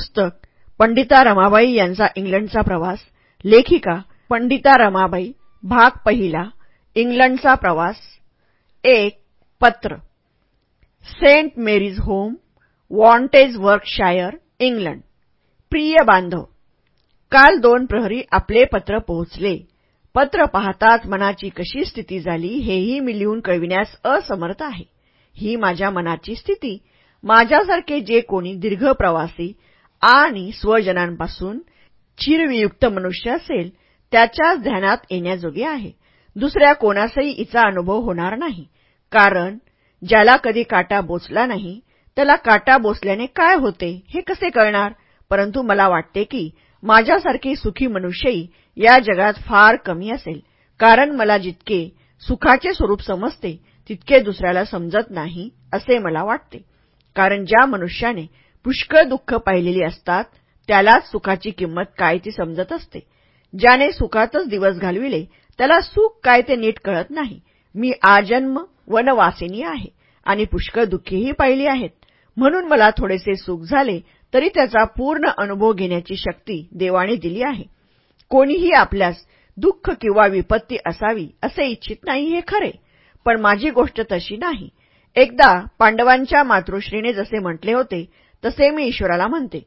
पुस्तक पंडिता रमाबाई यांचा इंग्लंडचा प्रवास लेखिका पंडिता रमाबाई भाग पहिला इंग्लंडचा प्रवास एक पत्र. Saint Mary's Home Wantage Berkshire England. प्रिय बांधव काल दोन प्रहरी आपले पत्र पोहोचले. पत्र पाहताच मनाची कशी स्थिती झाली हेही मी लिहून कळविण्यास असमर्थ आहे. ही माझ्या मनाची स्थिती. माझ्यासारखे जे कोणी दीर्घ प्रवासी आणि स्वजनांपासून चिरवियुक्त मनुष्य असेल त्याच्याच ध्यानात येण्याजोगे आहे. दुसऱ्या कोणासही इचा अनुभव होणार नाही. कारण ज्याला कधी काटा बोचला नाही त्याला काटा बोचल्याने काय होते हे कसे कळणार? परंतु मला वाटते की माझ्यासारखी सुखी मनुष्यही या जगात फार कमी असेल. कारण मला जितके सुखाचे स्वरूप समजते तितके दुसऱ्याला समजत नाही असे मला वाटते. कारण ज्या मनुष्याने पुष्कळ दुःख पाहिलेली असतात त्यालाच सुखाची किंमत काय ती समजत असते. ज्याने सुखातच दिवस घालविले त्याला सुख काय ते नीट कळत नाही. मी आजन्म वनवासिनी आहे आणि पुष्कळ दुःखीही पाहिली आहेत. म्हणून मला थोडेसे सुख झाले तरी त्याचा पूर्ण अनुभव घेण्याची शक्ती देवाने दिली आहे. कोणीही आपल्यास दुःख किंवा विपत्ती असावी असे इच्छित नाही हे खरे पण माझी गोष्ट तशी नाही. एकदा पांडवांच्या मातृश्रीने जसे म्हटले होते तसे मी ईश्वराला म्हणते.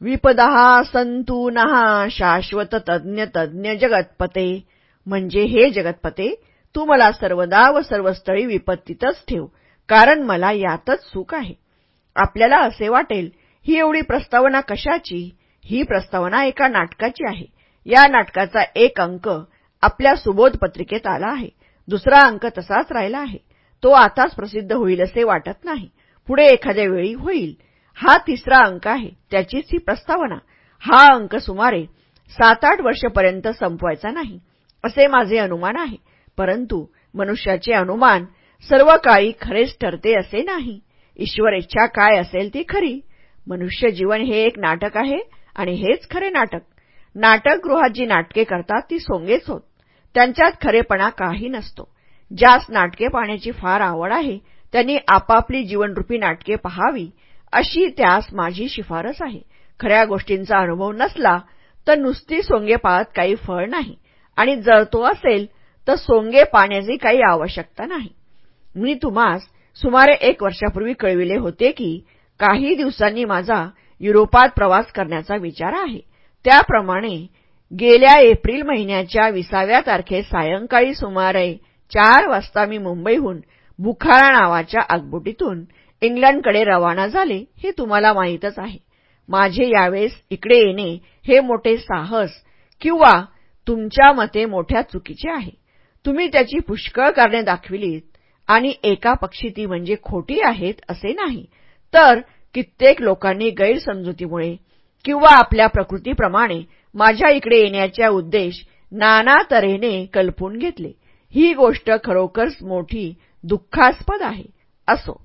विपदहा संतू नहा शाश्वत तज्ञ तज्ञ जगतपते. म्हणजे हे जगतपते तू मला सर्वदा व सर्वस्थळी विपत्तीतच ठेव कारण मला यातच सुख आहे. आपल्याला असे वाटेल ही एवढी प्रस्तावना कशाची? ही प्रस्तावना एका नाटकाची आहे. या नाटकाचा एक अंक आपल्या सुबोध पत्रिकेत आला आहे. दुसरा अंक तसाच राहिला आहे. तो आताच प्रसिद्ध होईल असे वाटत नाही. पुढे एखाद्या वेळी होईल. हा तिसरा अंक आहे. त्याचीच ही प्रस्तावना. हा अंक सुमारे सात आठ वर्षपर्यंत संपवायचा नाही असे माझे अनुमान आहे. परंतु मनुष्याचे अनुमान सर्व काळी खरेच ठरते असे नाही. ईश्वर इच्छा काय असेल ती खरी. मनुष्य जीवन हे एक नाटक आहे आणि हेच खरे नाटक. नाटकगृहात जी नाटके करतात ती सोंगेच होत. त्यांच्यात खरेपणा काही नसतो. ज्यास नाटके पाहण्याची फार आवड आहे त्यांनी आपापली जीवनरूपी नाटके पहावी. अशी त्यास माझी शिफारस आहे. खऱ्या गोष्टींचा अनुभव नसला तर नुसती सोंगे पाळत काही फळ नाही. आणि जर तो असेल तर सोंगे पाण्याची काही आवश्यकता नाही. मी तुम्हास सुमारे एक वर्षापूर्वी कळविले होते की काही दिवसांनी माझा युरोपात प्रवास करण्याचा विचार आहे. त्याप्रमाणे गेल्या एप्रिल महिन्याच्या विसाव्या तारखेस सायंकाळी सुमारे चार वाजता मी मुंबईहून बुखारा नावाच्या आगबुटीतून इंग्लंडकडे रवाना झाले हे तुम्हाला माहीतच आहे. माझे यावेळेस इकडे येणे हे मोठे साहस किंवा तुमच्या मते मोठ्या चुकीचे आहे. तुम्ही त्याची पुष्कळ कारणे दाखविलीत आणि एका पक्षी ती म्हणजे खोटी आहेत असे नाही. तर कित्येक लोकांनी गैरसमजुतीमुळे किंवा आपल्या प्रकृतीप्रमाणे माझ्या इकडे येण्याच्या उद्देश नाना तऱ्हेने कल्पून घेतले. ही गोष्ट खरोखरच मोठी दुःखास्पद आहे. असो.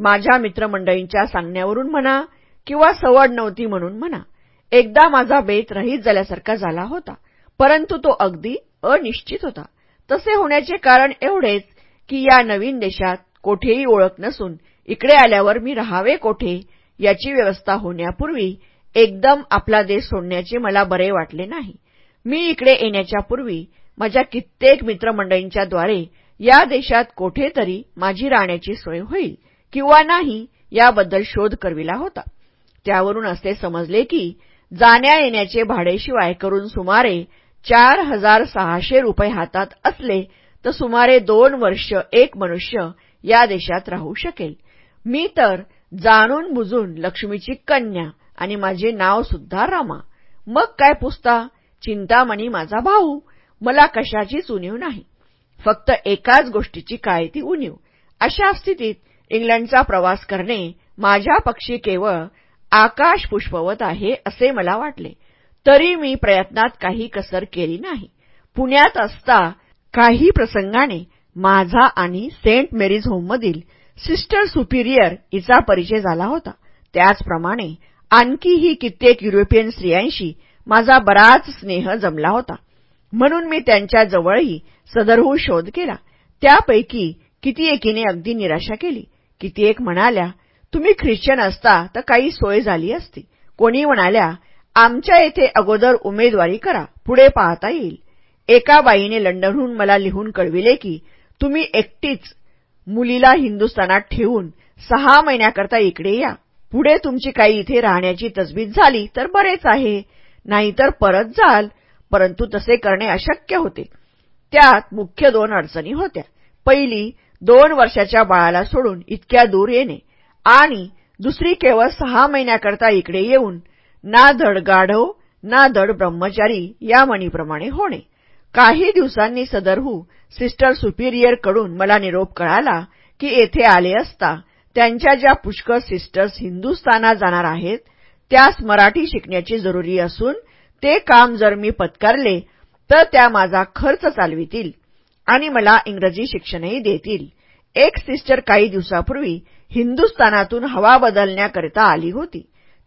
माझ्या मित्रमंडळींच्या सांगण्यावरून म्हणा किंवा सवड नव्हती म्हणून म्हणा. एकदा माझा बेत रहित झाल्यासारखा झाला होता परंतु तो अगदी अनिश्चित होता. तसे होण्याचे कारण एवढेच की या नवीन देशात कोठेही ओळख नसून इकडे आल्यावर मी राहावे कोठे याची व्यवस्था होण्यापूर्वी एकदम आपला देश सोडण्याचे मला बरे वाटले नाही. मी इकडे येण्याच्या पूर्वी माझ्या कित्येक मित्रमंडळींच्याद्वारे या देशात कोठेतरी माझी राहण्याची सोय होईल. किंवा नाही याबद्दल शोध करविला होता. त्यावरून असे समजले की जाण्या येण्याचे भाडेशिवाय करून सुमारे चार हजार सहाशे रुपये हातात असले तर सुमारे दोन वर्ष एक मनुष्य या देशात राहू शकेल. मी तर जाणून बुजून लक्ष्मीची कन्या आणि माझे नाव सुद्धा रमा. मग काय पुसता? चिंतामणी माझा भाऊ. मला कशाचीच उणीव नाही. फक्त एकाच गोष्टीची काय ती उणीव. अशा स्थितीत इंग्लंडचा प्रवास करणे माझ्या पक्षी केवळ आकाश पुष्पवत आहे असे मला वाटले. तरी मी प्रयत्नात काही कसर केली नाही. पुण्यात असता काही प्रसंगाने माझा आणि सेंट मेरीज होममधील सिस्टर सुपिरियर हिचा परिचय झाला होता. त्याचप्रमाणे आणखीही कित्येक युरोपियन स्त्रियांशी माझा बराच स्नेह जमला होता. म्हणून मी त्यांच्या जवळही सदरहू शोध केला. त्यापैकी किती एकीने अगदी निराशा केली. किती एक म्हणाल्या तुम्ही ख्रिश्चन असता तर काही सोय झाली असती. कोणी म्हणाल्या आमच्या येथे अगोदर उमेदवारी करा पुढे पाहता येईल. एका बाईने लंडनहून मला लिहून कळविले की तुम्ही एकटीच मुलीला हिंदुस्थानात ठेवून सहा महिन्याकरता इकडे या. पुढे तुमची काही इथे राहण्याची तजवीज झाली तर बरेच आहे. नाहीतर परत जाल. परंतु तसे करणे अशक्य होते. त्यात मुख्य दोन अडचणी होत्या. पहिली दोन वर्षाच्या बाळाला सोडून इतक्या दूर येणे आणि दुसरी केवळ सहा महिन्याकरता इकडे येऊन ना धड गाढव ना धड ब्रह्मचारी या म्हणीप्रमाणे होणे. काही दिवसांनी सदरहू सिस्टर सुपिरियरकडून मला निरोप कळाला की येथे आले असता त्यांच्या ज्या पुष्कळ सिस्टर्स हिंदुस्थानात जाणार आहेत त्यास मराठी शिकण्याची जरुरी असून ते काम जर मी पत्कारले तर त्या माझा खर्च चालवितील. आणि मला इंग्रजी शिक्षणही देतील. एक सिस्टर काही दिवसापूर्वी हिंदुस्थानातून हवा बदलण्याकरिता आली होती.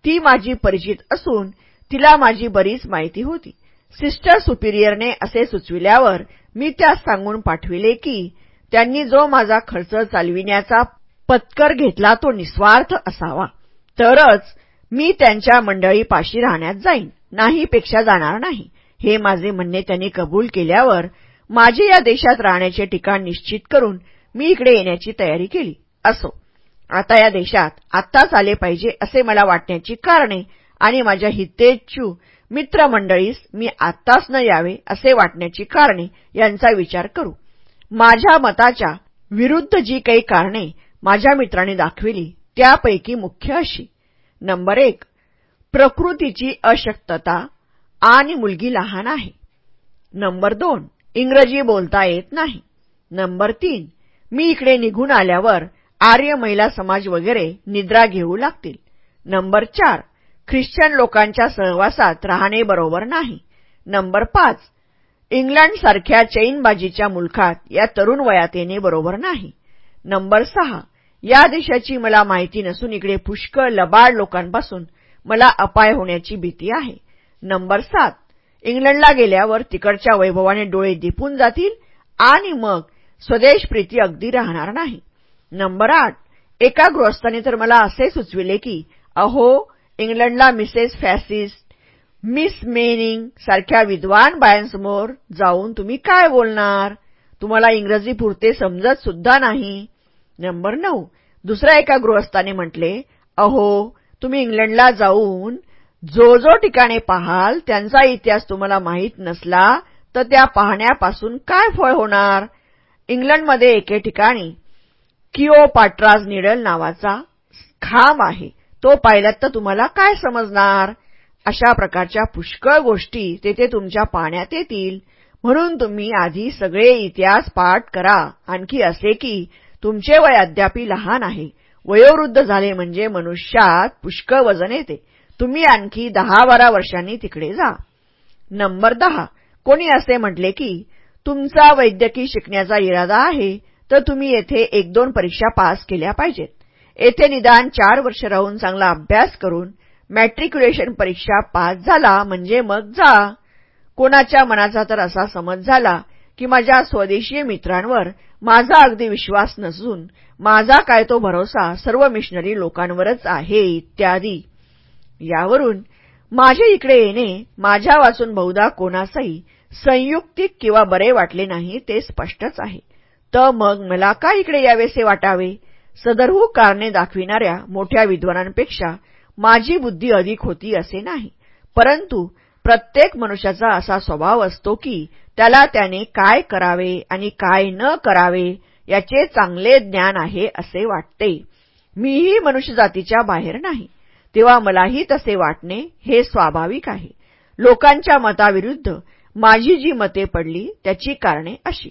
ती माझी परिचित असून तिला माझी बरीच माहिती होती. सिस्टर सुपिरियरने असे सुचविल्यावर मी त्यास सांगून पाठविले की त्यांनी जो माझा खर्च चालविण्याचा पत्कर घेतला तो निस्वार्थ असावा. तरच मी त्यांच्या मंडळीपाशी राहण्यात जाईन. नाहीपेक्षा जाणार नाही. हे माझे म्हणणे त्यांनी कबूल केल्यावर माझे या देशात राहण्याचे ठिकाण निश्चित करून मी इकडे येण्याची तयारी केली. असो. आता या देशात आत्ताच आले पाहिजे असे मला वाटण्याची कारणे आणि माझ्या हितेच्छू मित्रमंडळीस मी आत्ताच न यावे असे वाटण्याची कारणे यांचा विचार करू. माझ्या मताच्या विरुद्ध जी काही कारणे माझ्या मित्राने दाखविली त्यापैकी मुख्य अशी. नंबर एक. प्रकृतीची अशक्तता आणि मुलगी लहान आहे. नंबर दोन. इंग्रजी बोलता येत नाही. नंबर तीन मी इकडे निघून आल्यावर आर्य महिला समाज वगैरे निद्रा घेऊ लागतील. नंबर चार ख्रिश्चन लोकांच्या सहवासात राहणे बरोबर नाही. नंबर पाच इंग्लंडसारख्या चैनबाजीच्या मुलखात या तरुण वयात येणे बरोबर नाही. नंबर सहा या देशाची मला माहिती नसून इकडे पुष्कळ लबाड लोकांपासून मला अपाय होण्याची भीती आहे. नंबर सात इंग्लंडला गेल्यावर तिकडच्या वैभवाने डोळे दिपून जातील आणि मग स्वदेशप्रीती अगदी राहणार नाही. नंबर आठ. एका गृहस्थाने तर मला असे सुचविले की अहो इंग्लंडला मिसेस फॅसिस्ट मिस मेनिंग सारख्या विद्वान बायांसमोर जाऊन तुम्ही काय बोलणार? तुम्हाला इंग्रजी पुरते समजत सुद्धा नाही. नंबर नऊ. दुसऱ्या एका गृहस्थाने म्हटले अहो तुम्ही इंग्लंडला जाऊन जो जो ठिकाणे पाहाल त्यांचा इतिहास तुम्हाला माहीत नसला तर त्या पाहण्यापासून काय फळ होणार? इंग्लंडमध्ये एके ठिकाणी किओपाट्राज निडल नावाचा खांब आहे. तो पाहिल्यात तर तुम्हाला काय समजणार? अशा प्रकारच्या पुष्कळ गोष्टी तेथे तुमच्या पाहण्यात येतील. म्हणून तुम्ही आधी सगळे इतिहास पाठ करा. आणखी असे की तुमचे वय अद्यापी लहान आहे. वयोवृद्ध झाले म्हणजे मनुष्यात पुष्कळ वजन येते. तुम्ही आणखी दहा बारा वर्षांनी तिकडे जा. नंबर दहा. कोणी असे म्हटले की तुमचा वैद्यकीय शिकण्याचा इरादा आहे तर तुम्ही येथे एक दोन परीक्षा पास केल्या पाहिजेत. येथे निदान चार वर्ष राहून चांगला अभ्यास करून मॅट्रिक्युलेशन परीक्षा पास झाला म्हणजे मग जा. कोणाच्या मनाचा तर असा समज झाला की माझ्या स्वदेशीय मित्रांवर माझा अगदी विश्वास नसून माझा काय तो भरोसा सर्व मिशनरी लोकांवरच आहे इत्यादी. यावरून माझे इकडे येणे माझ्या वाचून बहुधा कोणासही संयुक्तिक किंवा बरे वाटले नाही ते स्पष्टच आहे. तर मग मला का इकडे यावेसे वाटावे? सदरहू कारणे दाखविणाऱ्या मोठ्या विद्वानांपेक्षा माझी बुद्धी अधिक होती असे नाही. परंतु प्रत्येक मनुष्याचा असा स्वभाव असतो की त्याला त्याने काय करावे आणि काय न करावे याचे चांगले ज्ञान आहे असे वाटते. मीही मनुष्यजातीच्या बाहेर नाही. तेव्हा मलाही तसे वाटणे हे स्वाभाविक आहे. लोकांच्या मताविरुद्ध माझी जी मते पडली त्याची कारणे अशी.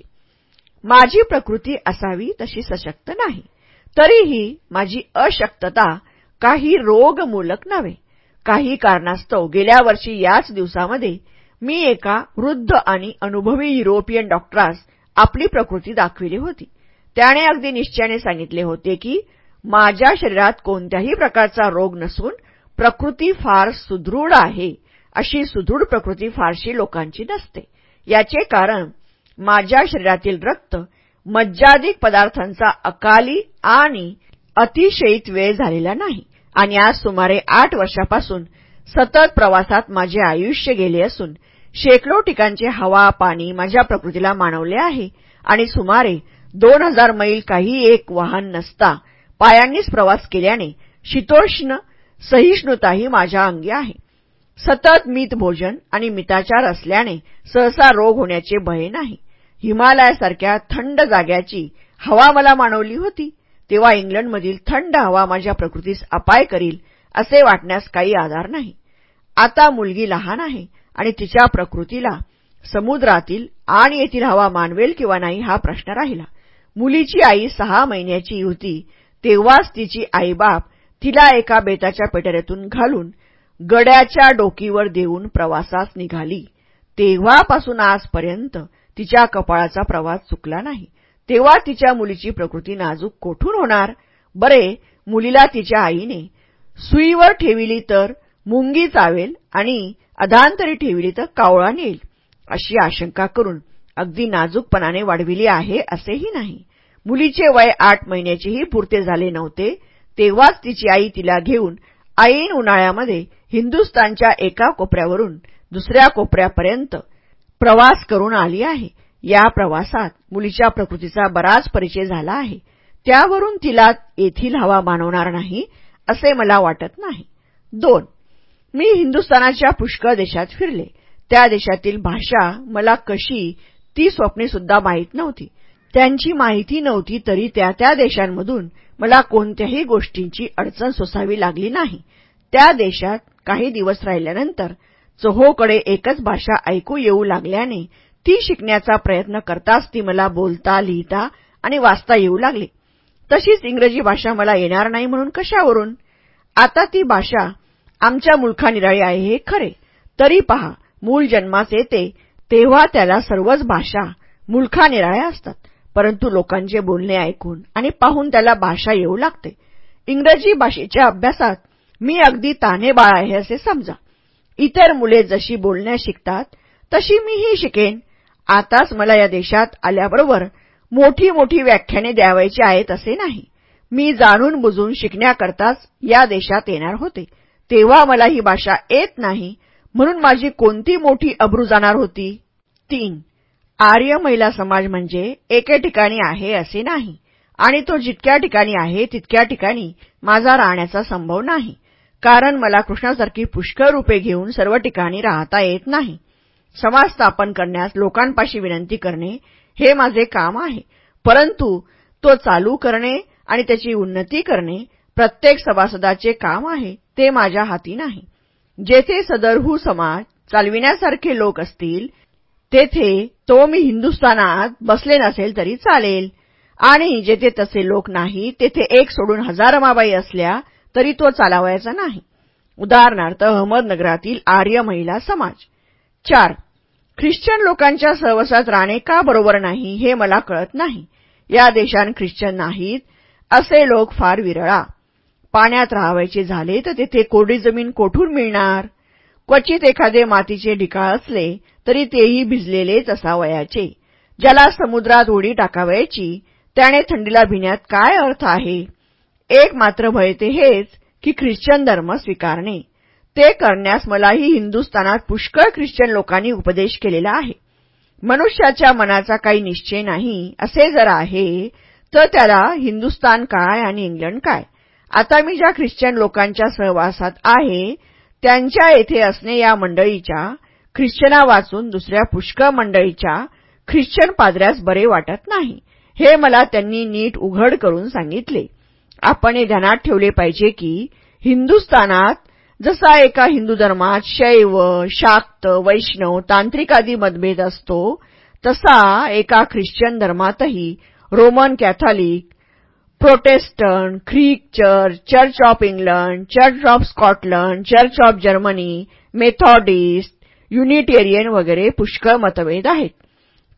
माझी प्रकृती असावी तशी सशक्त नाही. तरीही माझी अशक्तता काही रोगमूलक नव्हे. काही कारणास्तव गेल्या वर्षी याच दिवसामध्ये मी एका वृद्ध आणि अनुभवी युरोपियन डॉक्टरास आपली प्रकृती दाखविली होती. त्याने अगदी निश्चयाने सांगितले होते की माझ्या शरीरात कोणत्याही प्रकारचा रोग नसून प्रकृती फार सुदृढ आहे. अशी सुदृढ प्रकृती फारशी लोकांची नसते. याचे कारण माझ्या शरीरातील रक्त मज्जादिक पदार्थांचा अकाली आणि अतिशयित वेळ झालेला नाही. आणि आज सुमारे आठ वर्षापासून सतत प्रवासात माझे आयुष्य गेले असून शेकडो ठिकाणचे हवा पाणी माझ्या प्रकृतीला मानवले आहे. आणि सुमारे दोन हजार मैल काही एक वाहन नसता पायांनीच प्रवास केल्याने शीतोष्ण सहिष्णुताही माझ्या अंगी आहे. सतत मीत भोजन आणि मिताचार असल्याने सहसा रोग होण्याचे भय नाही. हिमालयासारख्या थंड जाग्याची हवा मला मानवली होती तेव्हा इंग्लंडमधील थंड हवा माझ्या प्रकृतीस अपाय करील असे वाटण्यास काही आधार नाही. आता मुलगी लहान आहे आणि तिच्या प्रकृतीला समुद्रातील आणि येथील हवा मानवेल किंवा नाही हा प्रश्न राहिला. मुलीची आई सहा महिन्याची होती तेव्हाच तिची आईबाप तिला एका बेताच्या पेटऱ्यातून घालून गड्याच्या डोकीवर देऊन प्रवासास निघाली. तेव्हापासून आजपर्यंत तिच्या कपाळाचा प्रवास चुकला नाही. तेव्हा तिच्या मुलीची प्रकृती नाजूक कोठून होणार? बरे मुलीला तिच्या आईने सुईवर ठेविली तर मुंगी चावेल आणि अधांतरी ठेविली तर कावळा नेईल. अशी आशंका करून अगदी नाजूकपणाने वाढविली आहे असेही नाही. मुलीचे वय आठ महिन्याचेही पुरते झाले नव्हते तेव्हाच तिची आई तिला घेऊन ऐन उन्हाळ्यामध्ये हिंदुस्तानच्या एका कोपऱ्यावरून दुसऱ्या कोपऱ्यापर्यंत प्रवास करून आली आहे. या प्रवासात मुलीच्या प्रकृतीचा बराच परिचय झाला आहे. त्यावरून तिला येथील हवा मानवणार नाही असे मला वाटत नाही. दोन मी हिंदुस्थानाच्या पुष्कळ देशात फिरले. त्या देशातील भाषा मला कशी ती स्वप्ने सुद्धा माहीत नव्हती. त्यांची माहिती नव्हती तरी त्या त्या देशांमधून मला कोणत्याही गोष्टींची अडचण सोसावी लागली नाही. त्या देशात काही दिवस राहिल्यानंतर चहोकडे एकच भाषा ऐकू येऊ लागल्याने ती शिकण्याचा प्रयत्न करताच ती मला बोलता लिहिता आणि वाचता येऊ लागली. तशीच इंग्रजी भाषा मला येणार नाही म्हणून कशावरून? आता ती भाषा आमच्या मुलखानिराळी आहे हे खरे. तरी पहा मूळ जन्मास येते तेव्हा त्याला सर्वच भाषा मुलखानिराळ्या असतात. परंतु लोकांचे बोलणे ऐकून आणि पाहून त्याला भाषा येऊ लागते. इंग्रजी भाषेच्या अभ्यासात मी अगदी ताने बाळ आहे असे समजा. इतर मुले जशी बोलण्यास शिकतात तशी मीही शिकेन. आताच मला या देशात आल्याबरोबर मोठी मोठी व्याख्याने द्यावायची आहेत असे नाही. मी जाणून बुजून शिकण्याकरताच या देशात येणार होते. तेव्हा मला ही भाषा येत नाही म्हणून माझी कोणती मोठी अब्रू जाणार होती? तीन. आर्य महिला समाज म्हणजे एके ठिकाणी आहे असे नाही. आणि तो जितक्या ठिकाणी आहे तितक्या ठिकाणी माझा राहण्याचा संभव नाही. कारण मला कृष्णासारखी पुष्कळ रूपे घेऊन सर्व ठिकाणी राहता येत नाही. समाज स्थापन करण्यास लोकांपाशी विनंती करणे हे माझे काम आहे. परंतु तो चालू करणे आणि त्याची उन्नती करणे प्रत्येक सभासदाचे काम आहे ते माझ्या हाती नाही. जेथे सदरहू समाज चालविण्यासारखे लोक असतील तेथे तो मी हिंदुस्थानात बसले नसेल तरी चालेल. आणि जेथे तसे लोक नाही तेथे एक सोडून हजार रमाबाई असल्या तरी तो चालावायचा नाही. उदाहरणार्थ अहमदनगरातील आर्य महिला समाज. चार ख्रिश्चन लोकांच्या सहवासात राहणे का बरोबर नाही हे मला कळत नाही. या देशात ख्रिश्चन नाहीत असे लोक फार विरळा. पाण्यात राहावायचे झाले तर तेथे कोरडी जमीन कोठून मिळणार? क्वचित एखादे मातीचे ढिकाळ असले तरी तेही भिजलेलेच असावयाचे. ज्याला समुद्रात उडी टाकावयाची त्याने थंडीला भिण्यात काय अर्थ आहे? एक मात्र भय ते हेच की ख्रिश्चन धर्म स्वीकारणे. ते करण्यास मलाही हिंदुस्थानात पुष्कळ ख्रिश्चन लोकांनी उपदेश केलेला आहे. मनुष्याच्या मनाचा काही निश्चय नाही असे जर आहे तर त्याला हिंदुस्थान काय आणि इंग्लंड काय? आता मी ज्या ख्रिश्चन लोकांच्या सहवासात आहे त्यांच्या येथे असणे या मंडळीच्या ख्रिश्चना वाचून दुसऱ्या पुष्कळ मंडळीच्या ख्रिश्चन पादऱ्यास बरे वाटत नाही. हे मला त्यांनी नीट उघड करून सांगितले. आपण हे ध्यानात ठेवले पाहिजे की हिंदुस्थानात जसा एका हिंदू धर्मात शैव शाक्त वैष्णव तांत्रिक आदी मतभेद असतो तसा एका Christian धर्मातही Roman Catholic Protestant Greek church church of England church of Scotland church of Germany Methodist Unitarian वगैरे पुष्कळ मतभेद आहेत.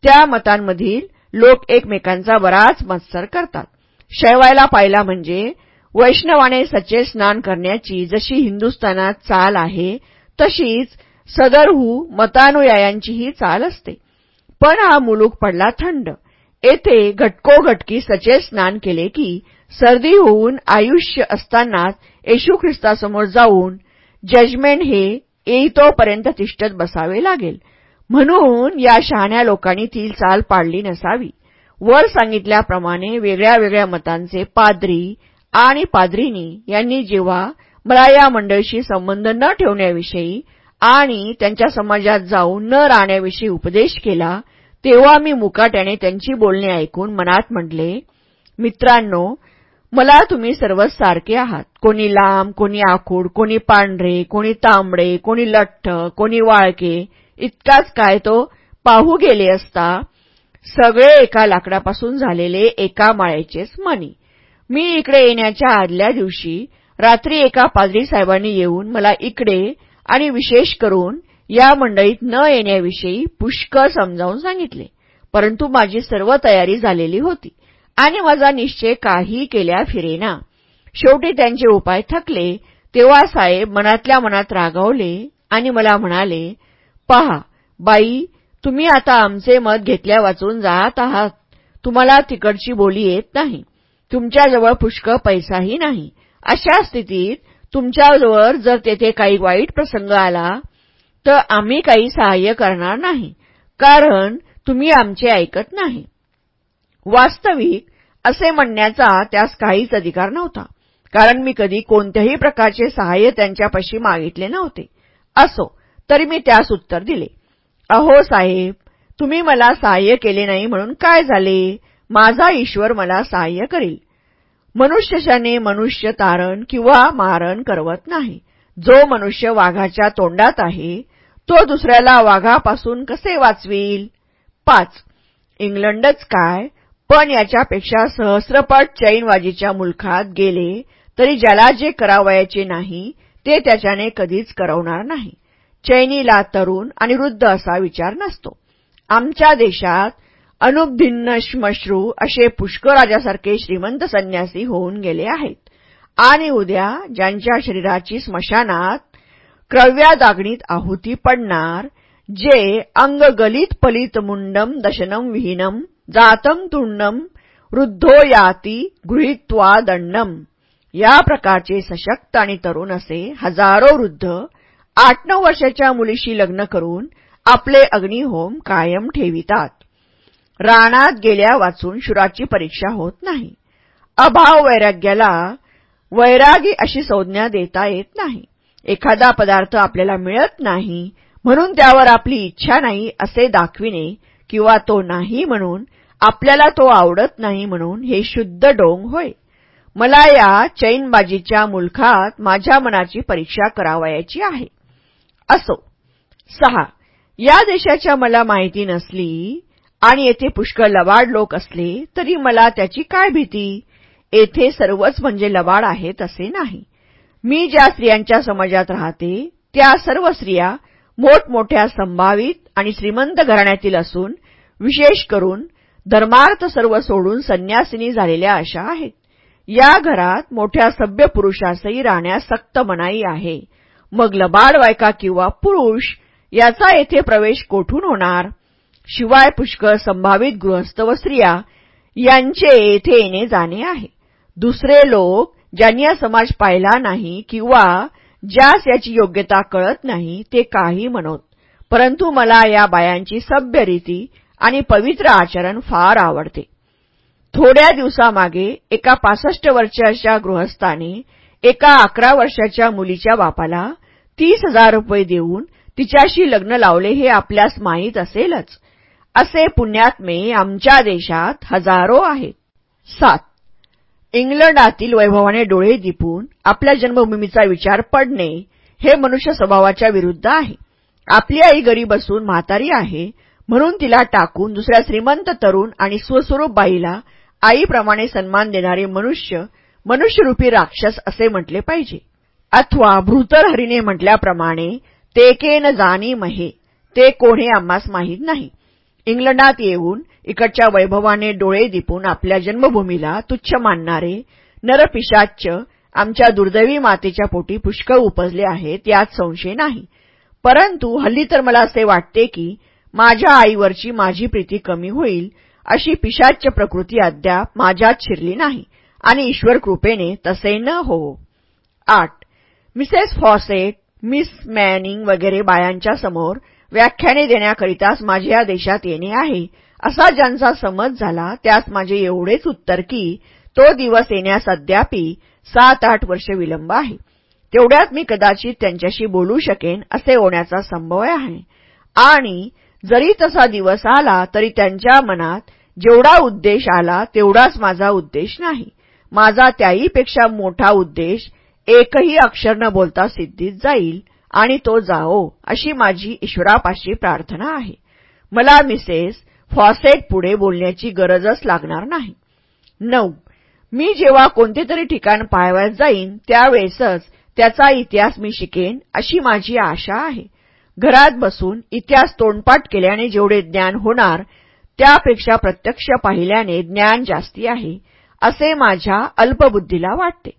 त्या मतांमधील लोक एकमेकांचा बराच मत्सर करतात. शैवायला पाहिला म्हणजे वैष्णवाने सचे स्नान करण्याची जशी हिंदुस्थानात चाल आहे तशीच सदरहू मतानुयायांचीही चाल असते. पण हा मुलूक पडला थंड. येथे घटकोघटकी सचे स्नान केले की सर्दी होऊन आयुष्य असतानाच येशू ख्रिस्तासमोर जाऊन जजमेंट हे येईतोपर्यंत तिष्ठत बसावे लागेल. म्हणून या शहाण्या लोकांनी ती चाल पाडली नसावी. वर सांगितल्याप्रमाणे वेगळ्या वेगळ्या मतांचे पाद्री आणि पाद्रीनी यांनी जेव्हा मला या मंडळीशी संबंध न ठेवण्याविषयी आणि त्यांच्या समाजात जाऊन न राहण्याविषयी उपदेश केला तेव्हा मी मुकाट्याने त्यांची बोलणे ऐकून मनात म्हटले मित्रांनो मला तुम्ही सर्वच सारखे आहात. कोणी लांब कोणी आखूड कोणी पांढरे कोणी तांबडे कोणी लठ्ठ कोणी वाळके इतकाच काय तो पाहू गेले असता सगळे एका लाकडापासून झालेले एका माळ्याचेच मनी मी इकडे येण्याच्या आदल्या दिवशी रात्री एका पादरी साहेबांनी येऊन मला इकडे आणि विशेष करून या मंडळीत न येण्याविषयी पुष्कळ समजावून सांगितले. परंतु माझी सर्व तयारी झालेली होती आणि माझा निश्चय काही केल्या फिरेना. शेवटी त्यांचे उपाय थकले तेव्हा साहेब मनातल्या मनात रागावले आणि मला म्हणाले पहा बाई तुम्ही आता आमचे मत घेतल्या वाचून जात आहात. तुम्हाला तिकडची बोली येत नाही. तुमच्याजवळ पुष्कळ पैसाही नाही. अशा स्थितीत तुमच्याजवळ जर तेथे काही वाईट प्रसंग आला तर आम्ही काही सहाय्य करणार नाही कारण तुम्ही आमचे ऐकत नाही. वास्तविक असे म्हणण्याचा त्यास काहीच अधिकार नव्हता कारण मी कधी कोणत्याही प्रकारचे सहाय्य त्यांच्यापाशी मागितले नव्हते. असो तरी मी त्यास उत्तर दिले. अहो साहेब तुम्ही मला सहाय्य केले नाही म्हणून काय झाले? माझा ईश्वर मला सहाय्य करील. मनुष्यशाने मनुष्य तारण किंवा मारण करवत नाही. जो मनुष्य वाघाच्या तोंडात आहे तो दुसऱ्याला वाघापासून कसे वाचवील? पाच. इंग्लंडच काय? पण याच्यापेक्षा सहस्रपट चैनवाजीच्या मुलखात गेले तरी ज्याला जे करावयाचे नाही ते त्याच्याने कधीच करवणार नाही. चैनीला तरुण आणि वृद्ध असा विचार नसतो. आमच्या देशात अनुभिन्न श्मश्रू असे पुष्कराजासारखे श्रीमंत संन्यासी होऊन गेले आहेत. आणि उद्या ज्यांच्या शरीराची स्मशानात क्रव्यादागणीत आहुती पडणार जे अंग गलित पलित मुंडम दशनम विहीनम जातम तुंडम वृद्धो याती गृहित्वा दंडम या प्रकारचे सशक्त आणि तरुण असे हजारो वृद्ध आठ नऊ वर्षाच्या मुलीशी लग्न करून आपले अग्निहोम कायम ठेवितात. राणात गेल्या वाचून शुराची परीक्षा होत नाही. अभाव वैराग्याला वैरागी अशी संज्ञा देता येत नाही. एखादा पदार्थ आपल्याला मिळत नाही म्हणून त्यावर आपली इच्छा नाही असे दाखविणे किंवा तो नाही म्हणून आपल्याला तो आवडत नाही म्हणून हे शुद्ध डोंग होय. मला या चैनबाजीच्या मुलखात माझ्या मनाची परीक्षा करावयाची आहे. असो. सहा. या देशाच्या मला माहिती नसली आणि येथे पुष्कळ लवाड लोक असले तरी मला त्याची काय भीती? येथे सर्वच म्हणजे लवाड आहेत असे नाही. मी ज्या स्त्रियांच्या समाजात राहते त्या सर्व स्त्रिया मोठमोठ्या संभावित आणि श्रीमंत घराण्यातील असून विशेष करून धर्मार्थ सर्व सोडून संन्यासिनी झालेल्या अशा आहेत. या घरात मोठ्या सभ्य पुरुषासही राहण्यास सक्त मनाई आहे. मग लबाड बायका किंवा पुरुष याचा येथे प्रवेश कोठून होणार? शिवाय पुष्कळ संभावित गृहस्थ व स्त्रिया यांचे येथे येणे जाणे आहे. दुसरे लोक ज्यांनी हा समाज पाहिला नाही किंवा ज्यास याची योग्यता कळत नाही ते काही म्हणत. परंतु मला या बायांची सभ्य रीती आणि पवित्र आचरण फार आवडते. थोड्या दिवसामागे एका पासष्ट वर्षाच्या गृहस्थाने एका अकरा वर्षाच्या मुलीच्या बापाला तीस हजार रुपये देऊन तिच्याशी लग्न लावले हे आपल्यास माहीत असेलच असे पुण्यात्मे आमच्या देशात हजारो आहेत. सात. इंग्लंडातील वैभवाने डोळे दिपून आपल्या जन्मभूमीचा विचार पडणे हे मनुष्य स्वभावाच्या विरुद्ध आहे. आपली आई गरीब असून म्हातारी आहे म्हणून तिला टाकून दुसऱ्या श्रीमंत तरुण आणि स्वस्वरूप बाईला आईप्रमाणे सन्मान देणारे मनुष्य मनुष्यरूपी राक्षस असे म्हटले पाहिजे. अथवा भृतरहरीने म्हटल्याप्रमाणे ते केन जाणी महे ते कोणी आम्हास माहीत नाही. इंग्लंडात येऊन इकडच्या वैभवाने डोळे दिपून आपल्या जन्मभूमीला तुच्छ मानणारे नरपिशाच्च आमच्या दुर्दैवी मातेच्या पोटी पुष्कळ उपजले आहेत यात संशय नाही. परंतु हल्ली तर मला असे वाटते की माझ्या आईवरची माझी प्रीती कमी होईल अशी पिशाच प्रकृती अद्याप माझ्यात शिरली नाही आणि ईश्वर कृपेने तसे न हो. आठ. मिसेस फॉसेट मिस मॅनिंग वगैरे बायांच्या समोर व्याख्याने देण्याकरिताच माझे या देशात येणे आहे. असा ज्यांचा समज झाला त्यास माझे एवढेच उत्तर की तो दिवस येण्यास अद्यापि सात आठ वर्ष विलंब आहे. तेवढ्यात मी कदाचित त्यांच्याशी बोलू शकेन असे होण्याचा संभव आहे. आणि जरी तसा दिवस आला तरी त्यांच्या मनात जेवढा उद्देश आला तेवढाच माझा उद्देश नाही. माझा त्याहीपेक्षा मोठा उद्देश एकही अक्षर न बोलता सिद्धीत जाईल. आणि तो जाओ अशी माझी ईश्वरापाशी प्रार्थना आहे. मला मिसेस फॉसेट पुढे बोलण्याची गरजच लागणार नाही. नऊ. मी जेव्हा कोणते तरी ठिकाण पाहावयास जाईन त्यावेळेसच त्याचा इतिहास मी शिकेन अशी माझी आशा आहे. घरात बसून इतिहास तोंडपाठ केल्याने जेवढे ज्ञान होणार त्यापेक्षा प्रत्यक्ष पाहिल्याने ज्ञान जास्ती आहे असे माझ्या अल्पबुद्धीला वाटते.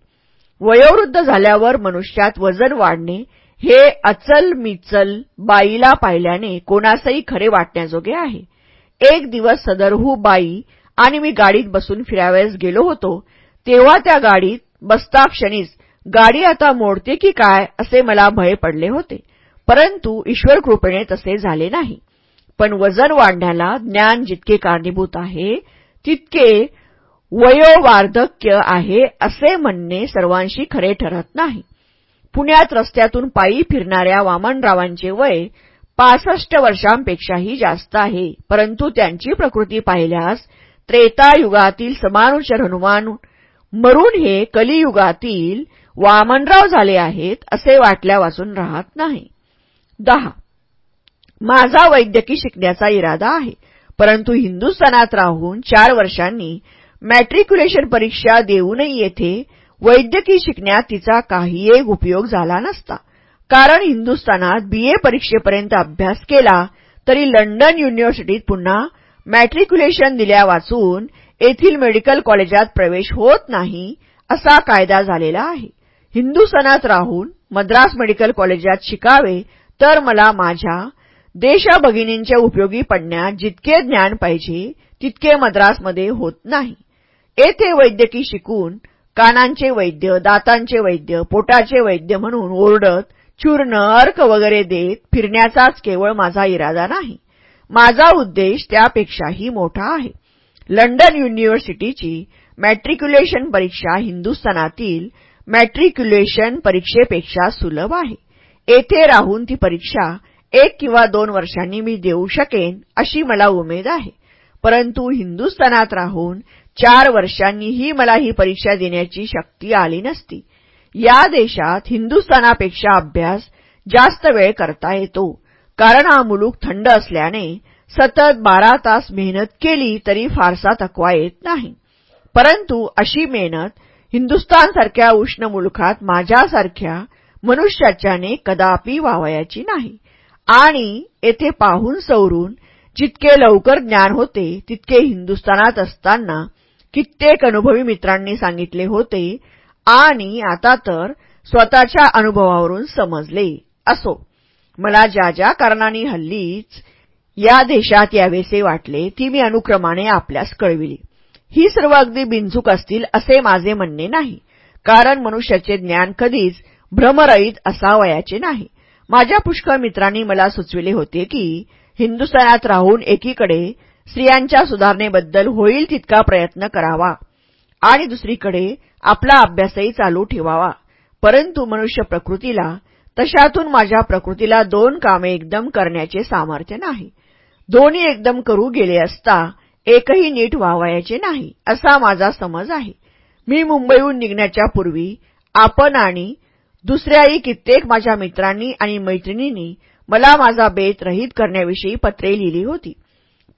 वयोवृद्ध झाल्यावर मनुष्यात वजन वाढणे हे अचल मिचल बाईला पाहिल्याने कोणासही खरे वाटण्याजोगे आहे. एक दिवस सदरहू बाई आणि मी गाडीत बसून फिरावयास गेलो होतो. तेव्हा त्या गाडीत बसता क्षणीच गाडी आता मोडते की काय? असे मला भय पडले होते. परंतु ईश्वर कृपेने तसे झाले नाही. पण वजन वाढण्याला ज्ञान जितके कारणीभूत आहे तितके वयोवार्धक्य आहे असे म्हणणे सर्वांशी खरे ठरत नाही. पुण्यात रस्त्यातून पायी फिरणाऱ्या वामनरावांचे वय पासष्ट वर्षांपेक्षाही जास्त आहे. परंतु त्यांची प्रकृती पाहिल्यास त्रेतायुगातील समानुचर हनुमान मरून हे कलियुगातील वामनराव झाले आहेत असे वाटल्या वाचून राहत नाही. दहा. माझा वैद्यकी शिकण्याचा इरादा आहे. परंतु हिंदुस्थानात राहून चार वर्षांनी मॅट्रिक्युलेशन परीक्षा देऊनही येथे वैद्यकी शिकण्यात तिचा काही एक उपयोग झाला नसता. कारण हिंदुस्थानात बीए परीक्षेपर्यंत अभ्यास केला तरी लंडन युनिव्हर्सिटीत पुन्हा मॅट्रिक्युलेशन दिल्या वाचून येथील मेडिकल कॉलेजात प्रवेश होत नाही असा कायदा झालेला आहे. हिंदुस्थानात राहून मद्रास मेडिकल कॉलेजात शिकावे तर मला माझ्या देशभगिनींच्या उपयोगी पडण्यात जितके ज्ञान पाहिजे तितके मद्रासमध्ये होत नाही. येथे वैद्यकी शिकून कानांचे वैद्य दातांचे वैद्य पोटाचे वैद्य म्हणून ओरडत चूर्ण अर्क वगैरे देत फिरण्याचाच केवळ माझा इरादा नाही. माझा उद्देश त्यापेक्षाही मोठा आहे. लंडन युनिव्हर्सिटीची मॅट्रिक्युलेशन परीक्षा हिंदुस्थानातील मॅट्रिक्युलेशन परीक्षेपेक्षा सुलभ आहे. येथे राहून ती परीक्षा एक किंवा दोन वर्षांनी मी देऊ शकेन अशी मला उमेद आहे. परंतु हिंदुस्थानात राहून चार वर्षांनीही मला ही परीक्षा देण्याची शक्ती आली नसती. या देशात हिंदुस्थानापेक्षा अभ्यास जास्त वेळ करता येतो. कारण हा मुलूक थंड असल्याने सतत बारा तास मेहनत केली तरी फारसा थकवा येत नाही. परंतु अशी मेहनत हिंदुस्थानसारख्या उष्ण मुलखात माझ्यासारख्या मनुष्याच्याने कदापि व्हावयाची नाही. आणि येथे पाहून सवरून जितके लवकर ज्ञान होते तितके हिंदुस्थानात असताना कित्येक अनुभवी मित्रांनी सांगितले होते आणि आता तर स्वतःच्या अनुभवावरून समजले. असो मला ज्या ज्या कारणांनी हल्लीच या देशात यावेसे वाटले ती मी अनुक्रमाने आपल्यास कळविली. ही सर्व अगदी बिनचूक असतील असे माझे म्हणणे नाही. कारण मनुष्याचे ज्ञान कधीच भ्रमरहित असावयाचे नाही. माझ्या पुष्कळ मित्रांनी मला सुचविले होते की हिंदुस्थानात राहून एकीकडे स्त्रियांच्या सुधारणेबद्दल होईल तितका प्रयत्न करावा. आणि दुसरीकडे आपला अभ्यासही चालू ठेवावा. परंतु मनुष्य प्रकृतीला तशातून माझ्या प्रकृतीला दोन कामे एकदम करण्याचे सामर्थ्य नाही. दोन्ही एकदम करू गेले असता एकही नीट व्हावयाचे नाही असा माझा समज आहे. मी मुंबईहून निघण्याच्या पूर्वी आपण आणि दुसऱ्याही कित्येक माझ्या मित्रांनी आणि मैत्रिणींनी मला माझा बेत रहित करण्याविषयी पत्रे लिहिली होती.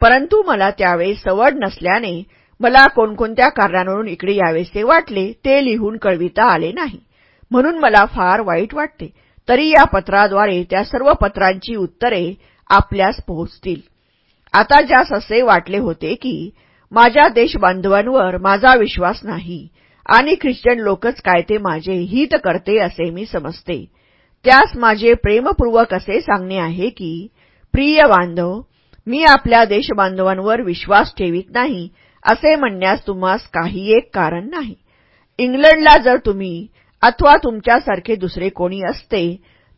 परंतु मला त्यावेळी सवड नसल्याने मला कोणकोणत्या कारणांवरून इकडे यावेसे वाटले ते लिहून कळविता आले नाही. म्हणून मला फार वाईट वाटते. तरी या पत्राद्वारे त्या सर्व पत्रांची उत्तरे आपल्यास पोहोचतील. आता ज्यास असे वाटले होते की माझ्या देशबांधवांवर माझा विश्वास नाही आणि ख्रिश्चन लोकच काय ते माझे हित करते असे मी समजते. त्यास माझे प्रेमपूर्वक असे सांगणे आहे की प्रिय बांधव मी आपल्या देशबांधवांवर विश्वास ठेवित नाही असे म्हणण्यास तुम्हास काही एक कारण नाही. इंग्लंडला जर तुम्ही अथवा तुमच्यासारखे दुसरे कोणी असते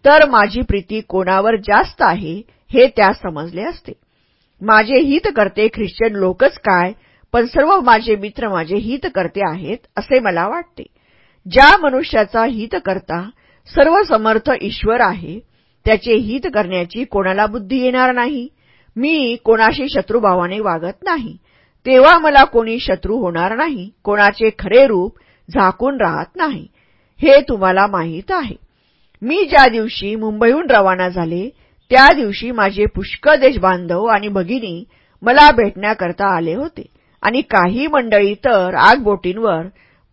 तर माझी प्रीती कोणावर जास्त आहे हे त्यास समजले असते. माझे हित करते ख्रिश्चन लोकच काय पण सर्व माझे मित्र माझे हित करते आहेत असे मला वाटते. ज्या मनुष्याचा हित करता सर्व समर्थ ईश्वर आहे त्याचे हित करण्याची कोणाला बुद्धी येणार नाही? मी कोणाशी शत्रुभावाने वागत नाही. तेव्हा मला कोणी शत्रू होणार नाही. कोणाचे खरे रूप झाकून राहत नाही. हे तुम्हाला माहीत आहे. मी ज्या दिवशी मुंबईहून रवाना झाले त्या दिवशी माझे पुष्कळ देशबांधव आणि भगिनी मला भेटण्याकरता आले होते आणि काही मंडळी तर आगबोटींवर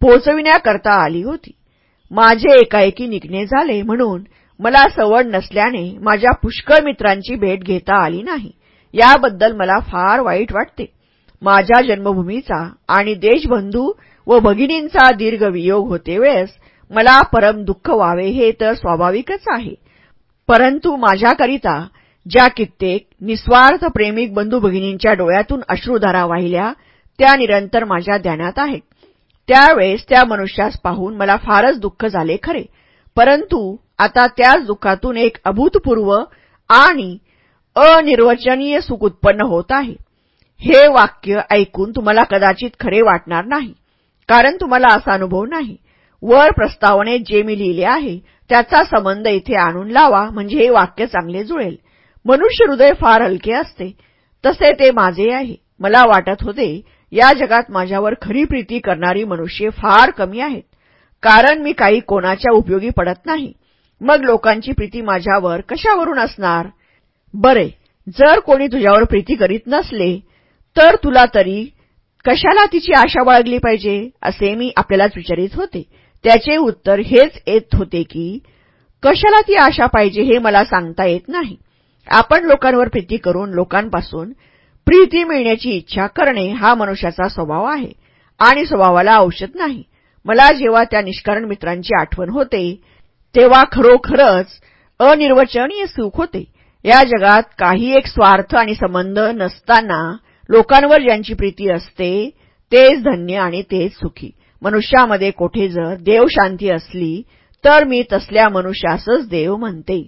पोचविण्याकरता आली होती. माझे एकाएकी निघणे झाले म्हणून मला सवड नसल्याने माझ्या पुष्कळ मित्रांची भेट घेता आली नाही. याबद्दल मला फार वाईट वाटते. माझ्या जन्मभूमीचा आणि देशबंधू व भगिनींचा दीर्घ वियोग होते वेळेस मला परम दुःख व्हावे हे तर स्वाभाविकच आहे. परंतु माझ्याकरिता ज्या कित्येक निस्वार्थ प्रेमिक बंधू भगिनींच्या डोळ्यातून अश्रुधारा वाहिल्या त्या निरंतर माझ्या ध्यानात आहेत. त्यावेळेस त्या मनुष्यास पाहून मला फारच दुःख झाले खरे. परंतु आता त्याच दुःखातून एक अभूतपूर्व आणि अनिर्वचनीय सुख उत्पन्न होत आहे. हे वाक्य ऐकून तुम्हाला कदाचित खरे वाटणार नाही कारण तुम्हाला असा अनुभव नाही. वर प्रस्तावनेत जे मी लिहिले आहे त्याचा संबंध इथे आणून लावा म्हणजे हे वाक्य चांगले जुळेल. मनुष्य हृदय फार हलके असते तसे ते माझे आहे. मला वाटत होते या जगात माझ्यावर खरी प्रीती करणारी मनुष्य फार कमी आहेत कारण मी काही कोणाच्या उपयोगी पडत नाही. मग लोकांची प्रीती माझ्यावर कशावरून असणार? बरे जर कोणी तुझ्यावर प्रीती करीत नसले तर तुला तरी कशाला तिची आशा बाळगली पाहिजे असे मी आपल्यालाच विचारित होते. त्याचे उत्तर हेच येत होते की कशाला ती आशा पाहिजे हे मला सांगता येत नाही. आपण लोकांवर प्रीती करून लोकांपासून प्रीती मिळण्याची इच्छा करणे हा मनुष्याचा स्वभाव आहे आणि स्वभावाला औषध नाही. मला जेव्हा त्या निष्कारण मित्रांची आठवण होते तेव्हा खरोखरच अनिर्वचनीय सुख होते. या जगात काही एक स्वार्थ आणि संबंध नसताना लोकांवर ज्यांची प्रीती असते तेच धन्य आणि तेच सुखी. मनुष्यामध्ये कोठे जर देवशांती असली तर मी तसल्या मनुष्यासच देव म्हणते.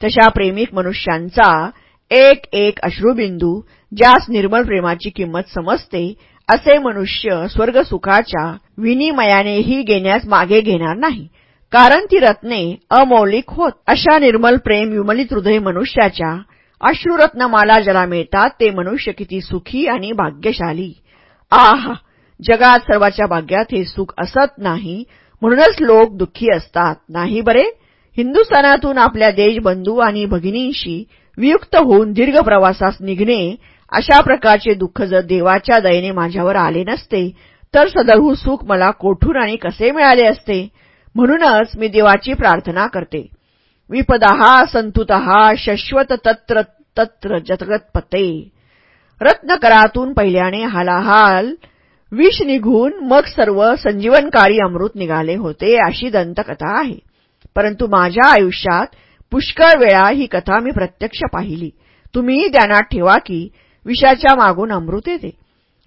तशा प्रेमिक मनुष्यांचा एक एक अश्रुबिंदू ज्यास निर्मल प्रेमाची किंमत समजते असे मनुष्य स्वर्गसुखाच्या विनिमयानेही घेण्यास मागे घेणार नाही. कारण ती रत्ने अमौलिक होत. अशा निर्मल प्रेम विमलित हृदय मनुष्याच्या अश्रुरत्नमाला ज्याला मिळतात ते मनुष्य किती सुखी आणि भाग्यशाली. आहा! जगात सर्वाच्या भाग्यात हे सुख असत नाही म्हणूनच लोक दुःखी असतात. नाही बरे? हिंदुस्थानातून आपल्या देशबंधू आणि भगिनींशी वियुक्त होऊन दीर्घ प्रवासास निघणे अशा प्रकारचे दुःख जर देवाच्या दयेने माझ्यावर आले नसते तर सदळहू सुख मला कोठून आणि कसे मिळाले असते? म्हणूनच मी देवाची प्रार्थना करते. विपदाहा संतुतः शश्वत तत्र तत्र जगतपते. रत्नकरातून पहिल्याने हालाहाल विष निघून मग सर्व संजीवनकारी अमृत निघाले होते अशी दंतकथा आहे. परंतु माझ्या आयुष्यात पुष्कळ वेळा ही कथा मी प्रत्यक्ष पाहिली. तुम्हीही ध्यानात ठेवा की विषाच्या मागून अमृत येते.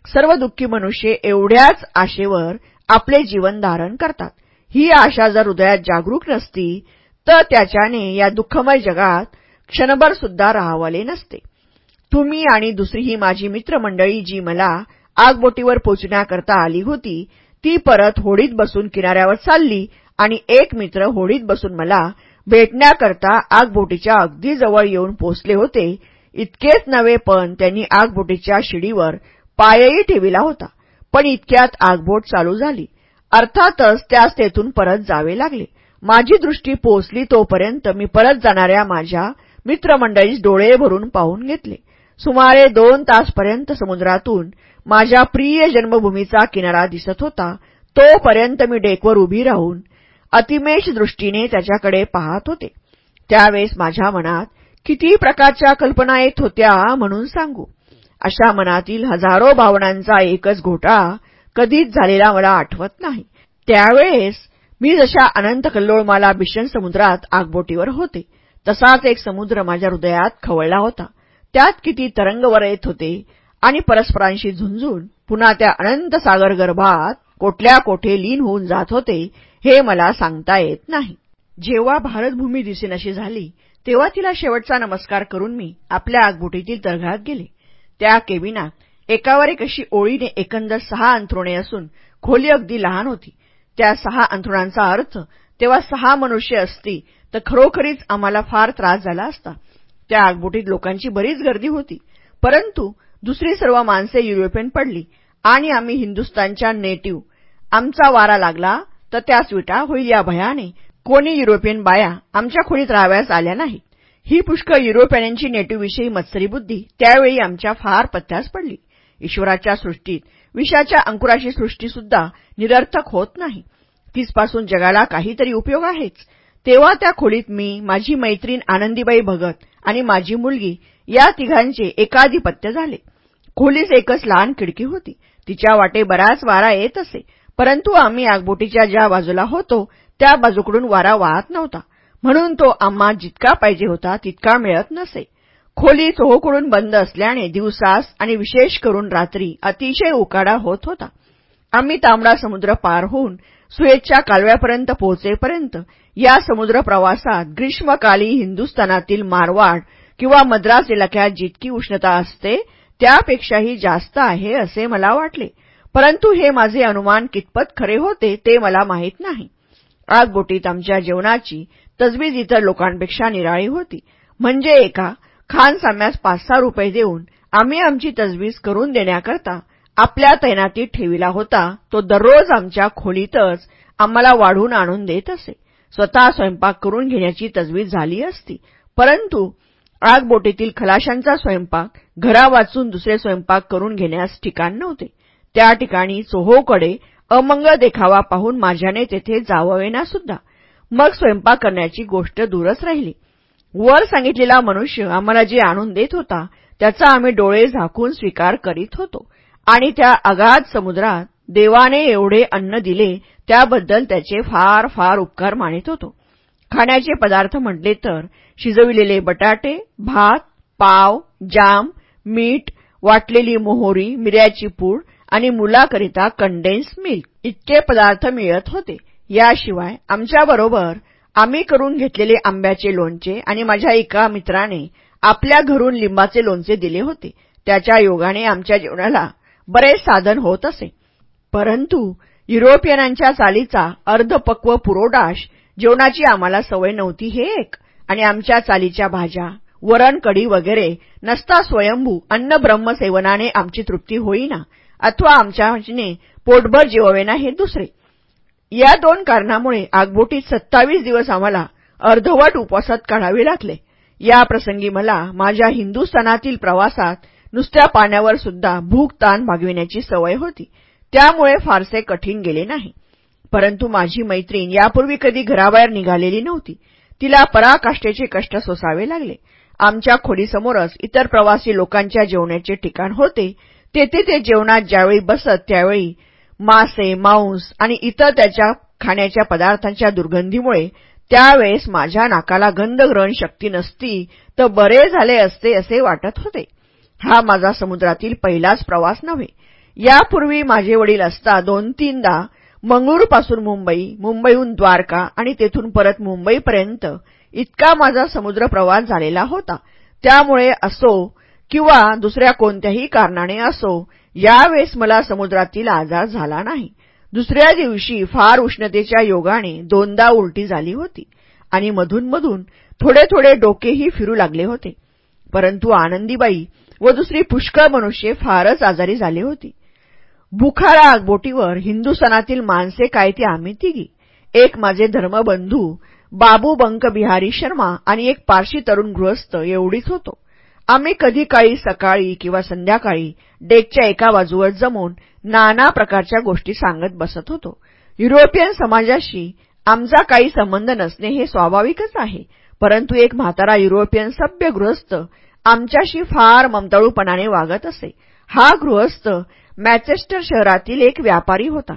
सर्व दुःखी मनुष्य एवढ्याच आशेवर आपले जीवन धारण करतात. ही आशा जर हृदयात जागरूक नसती तर त्याच्याने या दुःखमय जगात क्षणभर सुद्धा राहावले नसते. तुम्ही आणि दुसरी ही माझी मित्रमंडळी जी मला आगबोटीवर पोचण्याकरता आली होती ती परत होडीत बसून किनाऱ्यावर चालली आणि एक मित्र होडीत बसून मला भेटण्याकरता आगबोटीच्या अगदी जवळ येऊन पोचले होते इतकेच नव्हे पण त्यांनी आगबोटीच्या शिडीवर पायही ठेविला होता. पण इतक्यात आगबोट चालू झाली. अर्थातच त्यास तेथून परत जावे लागले. माझी दृष्टी पोहोचली तोपर्यंत मी परत जाणाऱ्या माझ्या मित्रमंडळीस डोळे भरून पाहून घेतले. सुमारे दोन तासपर्यंत समुद्रातून माझ्या प्रिय जन्मभूमीचा किनारा दिसत होता. तोपर्यंत मी डेकवर उभी राहून अतिमेश दृष्टीने त्याच्याकडे पाहत होते. त्यावेळेस माझ्या मनात किती प्रकारच्या कल्पना येत होत्या म्हणून सांगू. अशा मनातील हजारो भावनांचा एकच घोटाळा कधीच झालेला मला आठवत नाही. त्यावेळेस मी जशा अनंत कल्लोळमाला भीषण समुद्रात आगबोटीवर होते तसाच एक समुद्र माझ्या हृदयात खवळला होता. त्यात किती तरंग वर येत होते आणि परस्परांशी झुंजून पुन्हा त्या अनंत सागर गर्भात कोठल्या कोठे लीन होऊन जात होते हे मला सांगता येत नाही. जेव्हा भारतभूमी दिसेनशी झाली तेव्हा तिला शेवटचा नमस्कार करून मी आपल्या आगबोटीतील तळघरात गेले. त्या केबिनात एकावर एक अशी ओळीने एकंदर सहा अंथरुणे असून खोली अगदी लहान होती. त्या सहा अंथरुणांचा अर्थ तेव्हा सहा मनुष्य असती तर खरोखरीच आम्हाला फार त्रास झाला असता. त्या आगबोटीत लोकांची बरीच गर्दी होती. परंतु दुसरी सर्व माणसे युरोपियन पडली आणि आम्ही हिंदुस्तानच्या नेटिव्ह. आमचा वारा लागला तर त्याच विटा होईल या भयाने. कोणी युरोपियन बाया आमच्या खोलीत राहाव्यास आल्या नाहीत. ही पुष्कळ युरोपियनांची नेटिव्हविषयी मत्सरी बुद्धी त्यावेळी आमच्या फार पत्त्यास पडली. ईश्वराच्या सृष्टीत विषाच्या अंकुराची सृष्टीसुद्धा निरर्थक होत नाही. तिसपासून जगाला काहीतरी उपयोग आहेच. तेव्हा त्या खोलीत मी माझी मैत्रीण आनंदीबाई भगत आणि माझी मुलगी या तिघांचे एकाधिपत्य झाले. खोलीस एकच लहान खिडकी होती. तिच्या वाटे बराच वारा येत असे. परंतु आम्ही आगबोटीच्या ज्या बाजूला होतो त्या बाजूकडून वारा वाहत नव्हता. म्हणून तो आम्हा जितका पाहिजे होता तितका मिळत नसे. खोली चोहोकडून बंद असल्याने दिवसास आणि विशेष करून रात्री अतिशय उकाडा होत होता. आम्ही तांबडा समुद्र पार होऊन सुएजच्या कालव्यापर्यंत पोहोचेपर्यंत या समुद्र प्रवासात ग्रीष्मकाली हिंदुस्थानातील मारवाड किंवा मद्रास इलाक्यात जितकी उष्णता असते त्यापेक्षाही जास्त आहे असे मला वाटले. परंतु हे माझे अनुमान कितपत खरे होते ते मला माहीत नाही. आज बोटीत आमच्या जेवणाची तजवीज इतर लोकांपेक्षा निराळी होती. म्हणजे एका खान साम्यास पाच सहा रुपये देऊन आम्ही आमची तजवीज करून देण्याकरता आपल्या तैनातीत ठेविला होता. तो दररोज आमच्या खोलीतच आम्हाला वाढून आणून देत असे. स्वतः स्वयंपाक करून घेण्याची तजवीज झाली असती. परंतु आगबोटीतील खलाशांचा स्वयंपाक घरा वाचून दुसरे स्वयंपाक करून घेण्यास ठिकाण नव्हते. त्या ठिकाणी चोहोकडे अमंगळ देखावा पाहून माझ्याने तेथे जाववेना सुद्धा मग स्वयंपाक करण्याची गोष्ट दूरच राहिली. वर सांगितलेला मनुष्य आम्हाला जे आणून देत होता त्याचा आम्ही डोळे झाकून स्वीकार करीत होतो. आणि त्या अगाध समुद्रात देवाने एवढे अन्न दिले त्याबद्दल त्याचे फार फार उपकार मानित होतो. खाण्याचे पदार्थ म्हटले तर शिजविलेले बटाटे भात पाव जाम मीठ वाटलेली मोहोरी मिऱ्याची पूड आणि मुलाकरिता कंडेन्स मिल्क इतके पदार्थ मिळत होते. याशिवाय आमच्याबरोबर आम्ही करून घेतलेले आंब्याचे लोणचे आणि माझ्या एका मित्राने आपल्या घरून लिंबाचे लोणचे दिले होते. त्याच्या योगाने आमच्या जेवणाला बरेच साधन होत असे. परंतु युरोपियनांच्या चालीचा अर्धपक्व पुरोडाश जेवणाची आम्हाला सवय नव्हती हे एक. आणि आमच्या चालीच्या भाज्या वरण कढी वगैरे नसता स्वयंभू अन्न ब्रह्मसेवनाने आमची तृप्ती होईना अथवा आमच्याने पोटभर जेवावेना हे दुसरे. या दोन कारणामुळे आगबोटीत सत्तावीस दिवस आम्हाला अर्धवट उपवासात काढावे लागले. या प्रसंगी मला माझ्या हिंदुस्थानातील प्रवासात नुसत्या पाण्यावर सुद्धा भूक ताण भागविण्याची सवय होती. त्यामुळे फारसे कठीण गेले नाही. परंतु माझी मैत्रीण यापूर्वी कधी घराबाहेर निघालेली नव्हती. तिला पराकाष्ठेचे कष्ट सोसावे लागले. आमच्या खोलीसमोरच इतर प्रवासी लोकांच्या जेवण्याचे ठिकाण होते. तेथे ते जेवणात ज्यावेळी बसत त्यावेळी मासे मांस आणि इतर त्याच्या खाण्याच्या पदार्थांच्या दुर्गंधीमुळे त्यावेळेस माझ्या नाकाला गंधग्रहण शक्ती नसती तर बरे झाले असते असे वाटत होते. हा माझा समुद्रातील पहिलाच प्रवास नव्हे. यापूर्वी माझे वडील असता दोन तीनदा मंगळूरपासून मुंबई मुंबईहून द्वारका आणि तेथून परत मुंबईपर्यंत इतका माझा समुद्र प्रवास झालेला होता. त्यामुळे असो किंवा दुसऱ्या कोणत्याही कारणाने असो यावेळेस मला समुद्रातील आजार झाला नाही. दुसऱ्या दिवशी फार उष्णतेच्या योगाने दोनदा उलटी झाली होती आणि मधूनमधून थोडे थोडे डोकेही फिरू लागले होते. परंतु आनंदीबाई व दुसरी पुष्कळ मनुष्य फारच आजारी झाली होती. बुखारा आगबोटीवर हिंदुस्थानातील माणसे काय ते आम्ही तिघी. एक माझे धर्मबंधू बाबू बंक बिहारी शर्मा आणि एक पारशी तरुण गृहस्थ एवढीच होतो. आम्ही कधी काळी सकाळी किंवा संध्याकाळी डेकच्या एका बाजूवर जमून नाना प्रकारच्या गोष्टी सांगत बसत होतो. युरोपियन समाजाशी आमचा काही संबंध नसणे हे स्वाभाविकच आहे परंतु एक म्हातारा युरोपियन सभ्य गृहस्थ आमच्याशी फार ममताळूपणाने वागत असे. हा गृहस्थ मॅचेस्टर शहरातील एक व्यापारी होता.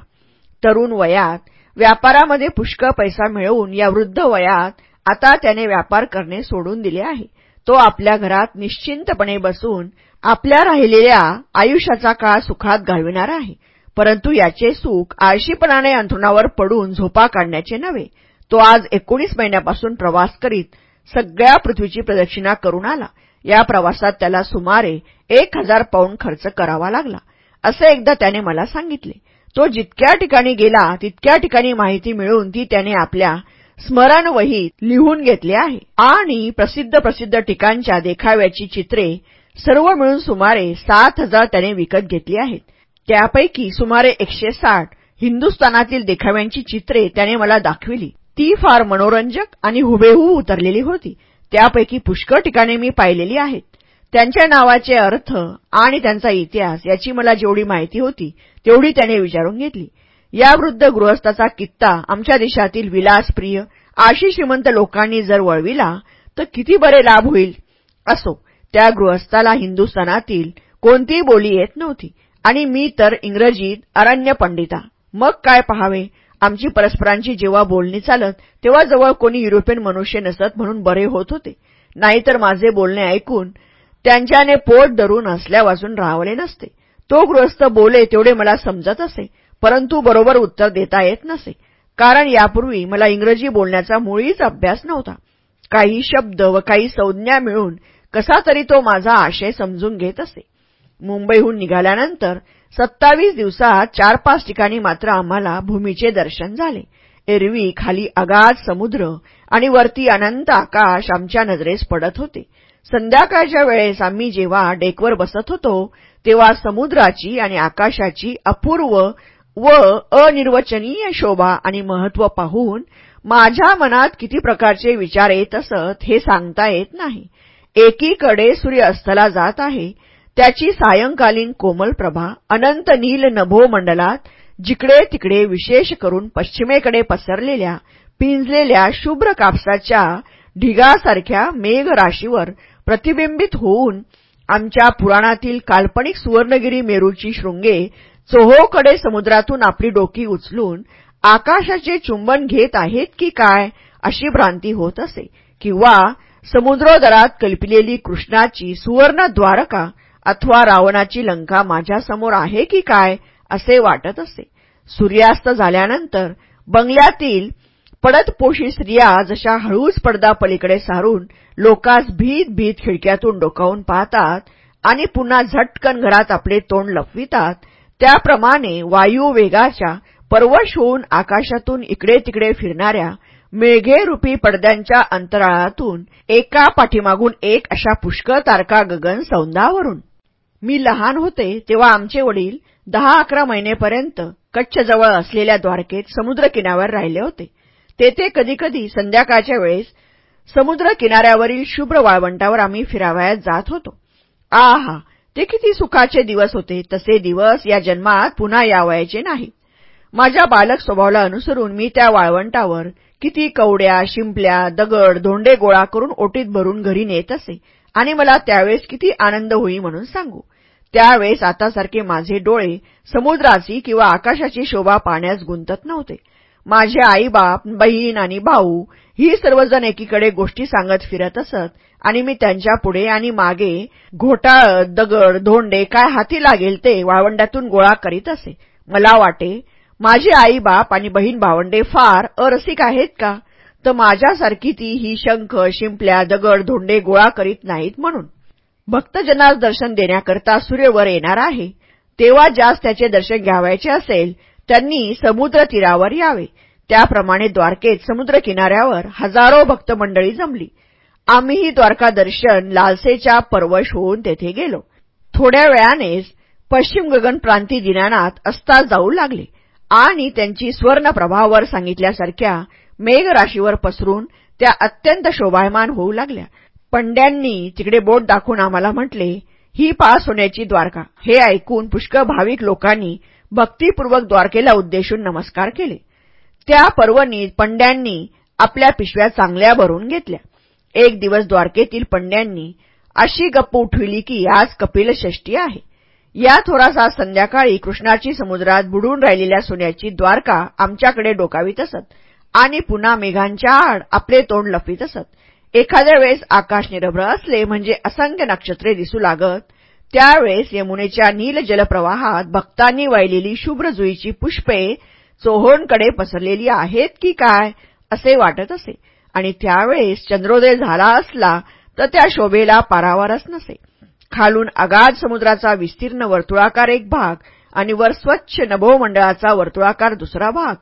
तरुण वयात व्यापारामध्ये पुष्कळ पैसा मिळवून या वृद्ध वयात आता त्याने व्यापार करणे सोडून दिले आहे. तो आपल्या घरात निश्चिंतपणे बसून आपल्या राहिलेल्या आयुष्याचा काळ सुखात घालविणार आहे. परंतु याचे सुख आळशीपणाने अंथरुणावर पडून झोपा काढण्याचे नव्हे. तो आज एकोणीस महिन्यापासून प्रवास करीत सगळ्या पृथ्वीची प्रदक्षिणा करून आला. या प्रवासात त्याला सुमारे एक हजार पाऊंड खर्च करावा लागला असे एकदा त्याने मला सांगितले. तो जितक्या ठिकाणी गेला तितक्या ठिकाणी माहिती मिळून ती त्याने आपल्या स्मरणवहीत लिहून घेतले आहे. आणि प्रसिद्ध प्रसिद्ध ठिकाणच्या देखाव्याची चित्रे सर्व मिळून सुमारे सात हजार त्याने विकत घेतली आहेत. त्यापैकी सुमारे एकशे साठ हिंदुस्थानातील देखाव्यांची चित्रे त्याने मला दाखविली. ती फार मनोरंजक आणि हुबेहूब उतरलेली होती. त्यापैकी पुष्कळ ठिकाणे मी पाहिलेली आहेत. त्यांच्या नावाचे अर्थ आणि त्यांचा इतिहास याची मला जेवढी माहिती होती तेवढी त्याने विचारून घेतली. या वृद्ध गृहस्थाचा कित्ता आमच्या देशातील विलासप्रिय आशी श्रीमंत लोकांनी जर वळविला तर किती बरे लाभ होईल? असो त्या गृहस्थाला हिंदुस्थानातील कोणतीही बोली येत नव्हती. आणि मी तर इंग्रजीत अरण्य पंडिता. मग काय पहावे? आमची परस्परांची जेव्हा बोलणी चालत तेव्हा जवळ कोणी युरोपियन मनुष्य नसत म्हणून बरे होत होते. नाहीतर माझे बोलणे ऐकून त्यांच्याने पोट धरून हसल्या वाजून नसते. तो गृहस्थ बोले तेवढे मला समजत असे. परंतु बरोबर उत्तर देता येत नसे. कारण यापूर्वी मला इंग्रजी बोलण्याचा मुळीच अभ्यास नव्हता. काही शब्द व काही संज्ञा मिळून कसा तरी तो माझा आशय समजून घेत असे. मुंबईहून निघाल्यानंतर सत्तावीस दिवसात चार पाच ठिकाणी मात्र आम्हाला भूमीचे दर्शन झाले. एरवी खाली अगाध समुद्र आणि वरती अनंत आकाश आमच्या नजरेस पडत होते. संध्याकाळच्या वेळेस आम्ही जेव्हा डेकवर बसत होतो तेव्हा समुद्राची आणि आकाशाची अपूर्व व अनिर्वचनीय शोभा आणि महत्त्व पाहून माझ्या मनात किती प्रकारचे विचार येत असत हे सांगता येत नाही. एकीकडे सूर्य अस्तला जात आहे त्याची सायंकालीन कोमल प्रभा अनंत नील नभोमंडलात जिकडे तिकडे विशेष करून पश्चिमेकडे पसरलेल्या पिंजलेल्या शुभ्र कापसाच्या ढिगासारख्या मेघराशीवर प्रतिबिंबित होऊन आमच्या पुराणातील काल्पनिक सुवर्णगिरी मेरूची शृंगे चोहोकडे समुद्रातून आपली डोकी उचलून आकाशाचे चुंबन घेत आहेत की काय अशी भ्रांती होत असे. किंवा समुद्रोदरात कल्पिलेली कृष्णाची सुवर्ण द्वारका अथवा रावणाची लंका माझ्यासमोर आहे की काय असे वाटत असे. सूर्यास्त झाल्यानंतर बंगल्यातील पडतपोशी स्त्रिया जशा हळूच पडदा पलीकडे सारून लोकास भीत भीत खिडक्यातून डोकावून पाहतात आणि पुन्हा झटकन घरात आपले तोंड लपवितात त्याप्रमाणे वायुवेगाच्या परवश होऊन आकाशातून इकडे तिकडे फिरणाऱ्या मेघेरुपी पडद्यांच्या अंतराळातून एका पाठीमागून एक अशा पुष्कळ तारका गगन सौंदावरून. मी लहान होते तेव्हा आमचे वडील दहा अकरा महिनेपर्यंत कच्छजवळ असलेल्या द्वारकेत समुद्र किनाऱ्यावर राहिले होते. तेथे कधीकधी संध्याकाळच्या वेळेस समुद्र किनाऱ्यावरील शुभ्र वाळवंटावर आम्ही फिरावयात जात होतो. आहा! ते किती सुखाचे दिवस होते तसे दिवस या जन्मात पुन्हा यावायचे नाही. माझ्या बालक स्वभावाला अनुसरून मी त्या वाळवंटावर किती कवड्या शिंपल्या दगड धोंडे गोळा करून ओटीत भरून घरी नेत असे आणि मला त्यावेळेस किती आनंद होई म्हणून सांगू. त्यावेळेस आतासारखे माझे डोळे समुद्राची किंवा आकाशाची शोभा पाण्यास गुंतत नव्हते. माझे आईबाप बहीण आणि भाऊ ही सर्वजण एकीकडे गोष्टी सांगत फिरत असत आणि मी त्यांच्या पुढे आणि मागे घोटाळ दगड धोंडे काय हाती लागेल ते वाळवंडातून गोळा करीत असे. मला वाटे माझे आईबाप आणि बहीण भावंडे फार अरसिक आहेत का? तर माझ्यासारखी ती ही शंख शिंपल्या दगड धोंडे गोळा करीत नाहीत म्हणून. भक्तजनास दर्शन देण्याकरता सूर्यवर येणार आहे. तेव्हा ज्यास त्याचे दर्शन घ्यावायचे असेल त्यांनी समुद्र तीरावर यावे. त्याप्रमाणे द्वारकेत समुद्र किनाऱ्यावर हजारो भक्तमंडळी जमली. आम्हीही द्वारका दर्शन लालसेच्या परवश होऊन तेथे गेलो. थोड्या वेळानेच पश्चिम गगन प्रांती दिनानाथ अस्ता जाऊ लागले आणि त्यांची स्वर्णप्रभावर सांगितल्यासारख्या मेघराशीवर पसरून त्या अत्यंत शोभायमान होऊ लागल्या. पंड्यांनी तिकडे बोट दाखवून आम्हाला म्हटले ही पास होण्याची द्वारका. हे ऐकून पुष्कळ भाविक लोकांनी भक्तीपूर्वक द्वारकेला उद्देशून नमस्कार केले. त्या पर्वणी पंड्यांनी आपल्या पिशव्या चांगल्या भरून घेतल्या. एक दिवस द्वारकेतील पंड्यांनी अशी गप्प उठविली की आज कपिल षष्टी आहे. या थोडासा संध्याकाळी कृष्णाची समुद्रात बुडून राहिलेल्या सोन्याची द्वारका आमच्याकडे डोकावीत असत आणि पुन्हा मेघांच्या आड आपले तोंड लपवीत असत. एखाद्या वेळेस आकाश निरभ्र असले म्हणजे असंख्य नक्षत्रे दिसू लागत त्यावेळेस यमुनेच्या नील जलप्रवाहात भक्तांनी वाहिलेली शुभ्र जुईची पुष्पे चोहोणकडे पसरलेली आहेत की काय असे वाटत असे. आणि त्यावेळेस चंद्रोदय झाला असला तर त्या शोभेला पारावरच नसे. खालून अगाध समुद्राचा विस्तीर्ण वर्तुळाकार एक भाग आणि वर स्वच्छ नभोमंडळाचा वर्तुळाकार दुसरा भाग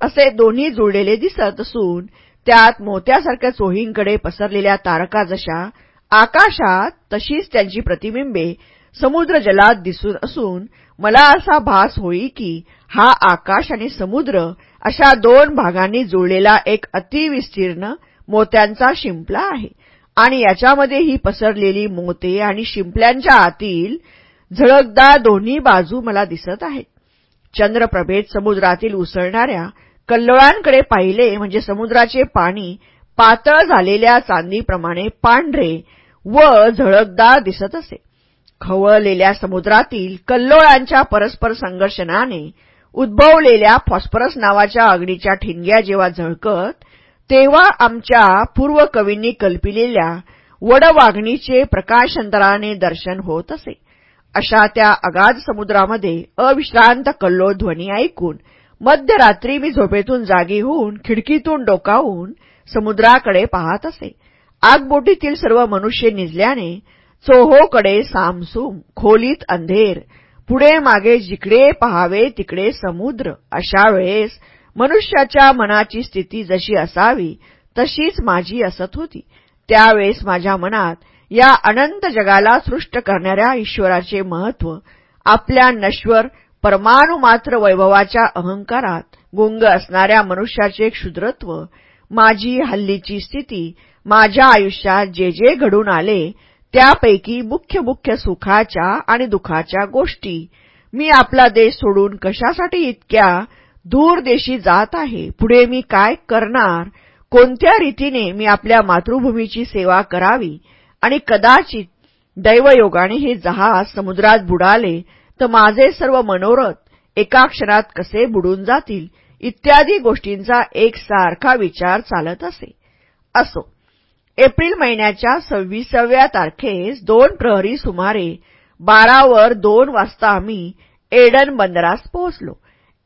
असे दोन्ही जुळलेले दिसत असून त्यात मोत्यासारख्या चोहींकडे पसरलेल्या तारका जशा आकाशात तशीच त्यांची प्रतिबिंबे समुद्र जलात दिसून असून मला असा भास होई की हा आकाश आणि समुद्र अशा दोन भागांनी जुळलेला एक अतिविस्तीर्ण मोत्यांचा शिंपला आहे. आणि याच्यामध्ये ही पसरलेली मोते आणि शिंपल्यांच्या आतील झळकदार दोन्ही बाजू मला दिसत आहेत. चंद्रप्रभेत समुद्रातील उसळणाऱ्या कल्लोळांकडे पाहिले म्हणजे समुद्राचे पाणी पातळ झालेल्या चांदीप्रमाणे पांढरे व झळकदार दिसत असे. खवळलेल्या समुद्रातील कल्लोळांच्या परस्पर संघर्षणाने उद्भवलेल्या फॉस्फरस नावाच्या अग्नीच्या ठिणग्या जेव्हा झळकत तेव्हा आमच्या पूर्वकवींनी कल्पिलेल्या वडवाघणीचे प्रकाशांतराने दर्शन होत असे. अशा त्या अगाध समुद्रामध्ये अविश्रांत कल्लोळ ध्वनी ऐकून मध्यरात्री मी झोपेतून जागी होऊन खिडकीतून डोकावून समुद्राकडे पाहत असे. आगबोटीतील सर्व मनुष्य निजल्याने चोहोकडे सामसूम खोलीत अंधेर पुढे मागे जिकडे पहावे तिकडे समुद्र. अशा वेळेस मनुष्याच्या मनाची स्थिती जशी असावी तशीच माझी असत होती. त्यावेळेस माझ्या मनात या अनंत जगाला सृष्ट करणाऱ्या ईश्वराचे महत्त्व आपल्या नश्वर परमाणुमात्र वैभवाच्या अहंकारात गुंग असणाऱ्या मनुष्याचे क्षुद्रत्व माझी हल्लीची स्थिती माझ्या आयुष्यात जे जे घडून आले त्यापैकी मुख्य मुख्य सुखाच्या आणि दुःखाच्या गोष्टी. मी आपला देश सोडून कशासाठी इतक्या दूर देशी जात आहे? पुढे मी काय करणार? कोणत्या रीतीने मी आपल्या मातृभूमीची सेवा करावी? आणि कदाचित दैवयोगाने हे जहाज समुद्रात बुडाले तर माझे सर्व मनोरथ एका क्षणात कसे बुडून जातील? इत्यादी गोष्टींचा एक सारखा विचार चालत असे. असो. एप्रिल महिन्याच्या सव्वीसाव्या तारखेस दोन प्रहरी सुमारे बारावर दोन वाजता आम्ही एडन बंदरास पोहोचलो.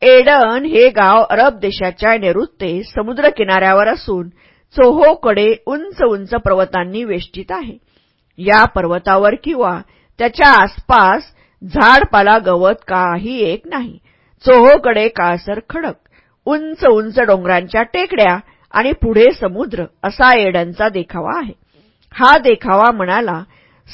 एडन हे गाव अरब देशाच्या नैऋत्ये समुद्रकिनाऱ्यावर असून चोहोकडे उंच उंच पर्वतांनी वेष्टीत आहे. या पर्वतावर किंवा त्याच्या आसपास झाडपाला गवत काही एक नाही. चोहोकडे काळसर खडक उंच उंच डोंगरांच्या टेकड्या आणि पुढे समुद्र असा एडनचा देखावा आहे. हा देखावा मनाला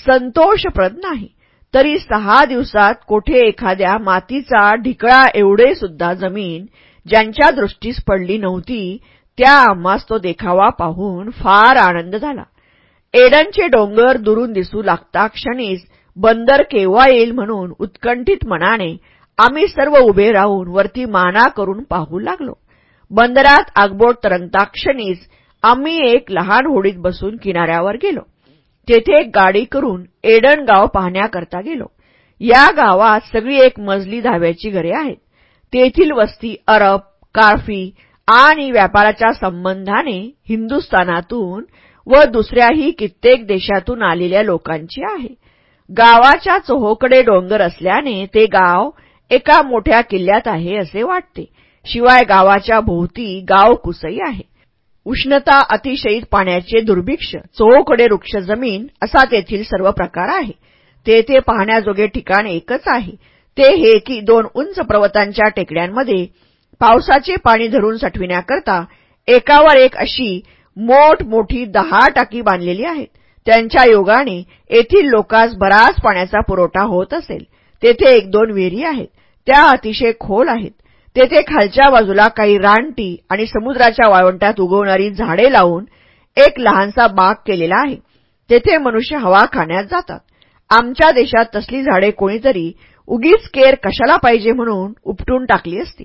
संतोषप्रद नाही. तरी सहा दिवसात कोठे एखाद्या मातीचा ढिकळा एवढे सुद्धा जमीन ज्यांच्या दृष्टीस पडली नव्हती त्या आम्हास तो देखावा पाहून फार आनंद झाला. एडनचे डोंगर दुरून दिसू लागता क्षणीच बंदर केव्हा येईल म्हणून उत्कंठित मनाने आम्ही सर्व उभे राहून वरती माना करून पाहू लागलो. बंदरात आगबोट तरंगता क्षणीच आम्ही एक लहान होडीत बसून किनाऱ्यावर गेलो. तेथे एक गाडी करून एडन गाव पाहण्याकरता गेलो. या गावात सगळी एक मजली धाब्याची घरे आहेत. तेथील वस्ती अरब कार्फी आणि व्यापाराच्या संबंधाने हिंदुस्थानातून व दुसऱ्याही कित्येक देशातून आलेल्या लोकांची आहे. गावाच्या चोहोकडे डोंगर असल्याने ते गाव एका मोठ्या किल्ल्यात आहे असे वाटते. शिवाय गावाच्या भोवती गाव कुसई आहे. उष्णता अतिशयित पाण्याचे दुर्भिक्ष चोहोकडे वृक्ष जमीन असा तेथील सर्व प्रकार आहे. तेथे पाहण्याजोगे ठिकाण एकच आहे. ते हे की दोन उंच पर्वतांच्या टेकड्यांमध्ये पावसाचे पाणी धरून साठविण्याकरता एकावर एक अशी मोठमोठी दहा टाकी बांधलेली आहेत. त्यांच्या योगाने येथील लोकांस बराच पाण्याचा पुरवठा होत असेल. तेथे एक दोन विहिरी आहेत. त्या अतिशय खोल आहेत. तेथे खालच्या बाजूला काही रानटी आणि समुद्राच्या वाळवंटात उगवणारी झाडे लावून एक लहानसा बाग केलेला आहे. तेथे मनुष्य हवा खाण्यात जातात. आमच्या देशात तसली झाडे कोणीतरी उगीच केर कशाला पाहिजे म्हणून उपटून टाकली असती.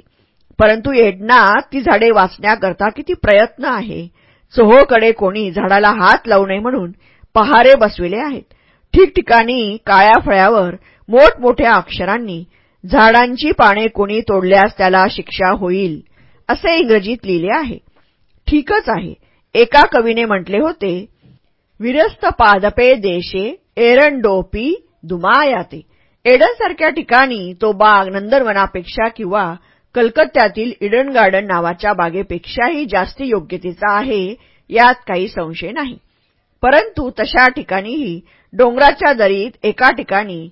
परंतु एडना ती झाडे वाचण्याकरता किती प्रयत्न आहे. चोहोकडे कोणी झाडाला हात लावू नये म्हणून पहारे बसविले आहेत. ठिकठिकाणी काळ्या फळ्यावर मोठमोठ्या अक्षरांनी झाडांची पाने कोणी तोडल्यास त्याला शिक्षा होईल असे इंग्रजीत लिहिले आहे. ठीकच आहे. एका कवीने म्हटले होते विरस्त पादपे देशे एरंडोपी दुमायाते. एडनसारख्या ठिकाणी तो बाग नंदनवनापेक्षा किंवा कलकत्त्यातील इडन गार्डन नावाच्या बागेपेक्षाही जास्त योग्यतेचा आहे यात काही संशय नाही. परंतु तशा ठिकाणीही डोंगराच्या दरीत एका ठिकाणी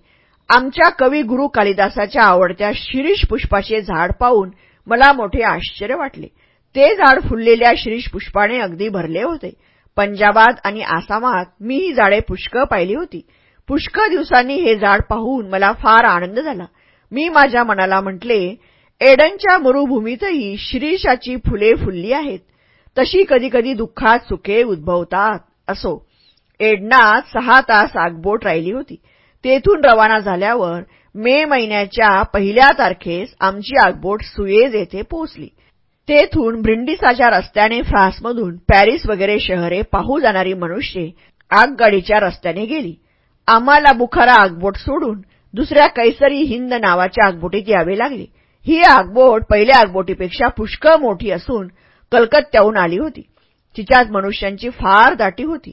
आमच्या कवी गुरु कालिदासाच्या आवडत्या शिरीष पुष्पाचे झाड पाहून मला मोठे आश्चर्य वाटले. ते झाड फुललेल्या शिरीष पुष्पाने अगदी भरले होते. पंजाबात आणि आसामात मी ही झाडे पुष्कळ पाहिली होती. पुष्कळ दिवसांनी हे झाड पाहून मला फार आनंद झाला. मी माझ्या मनाला म्हटले एडनच्या मरुभूमीतही शिरीषाची फुले फुलली आहेत. तशी कधीकधी दुःखात सुखे उद्भवतात. असो. एडनात सहा तास आगबोट राहिली होती. तेथून रवाना झाल्यावर मे महिन्याच्या पहिल्या तारखेस आमची आगबोट सुएज येथे पोहोचली. तेथून ब्रिंडिसाच्या रस्त्याने फ्रान्समधून पॅरिस वगैरे शहरे पाहू जाणारी मनुष्ये आगगाडीच्या रस्त्याने गेली. आम्हाला बुखारा आगबोट सोडून दुसऱ्या कैसरी हिंद नावाच्या आगबोटीत यावे लागले. ही आगबोट पहिल्या आगबोटीपेक्षा पुष्कळ मोठी असून कलकत्त्याहून आली होती. तिच्यात मनुष्यांची फार दाटी होती.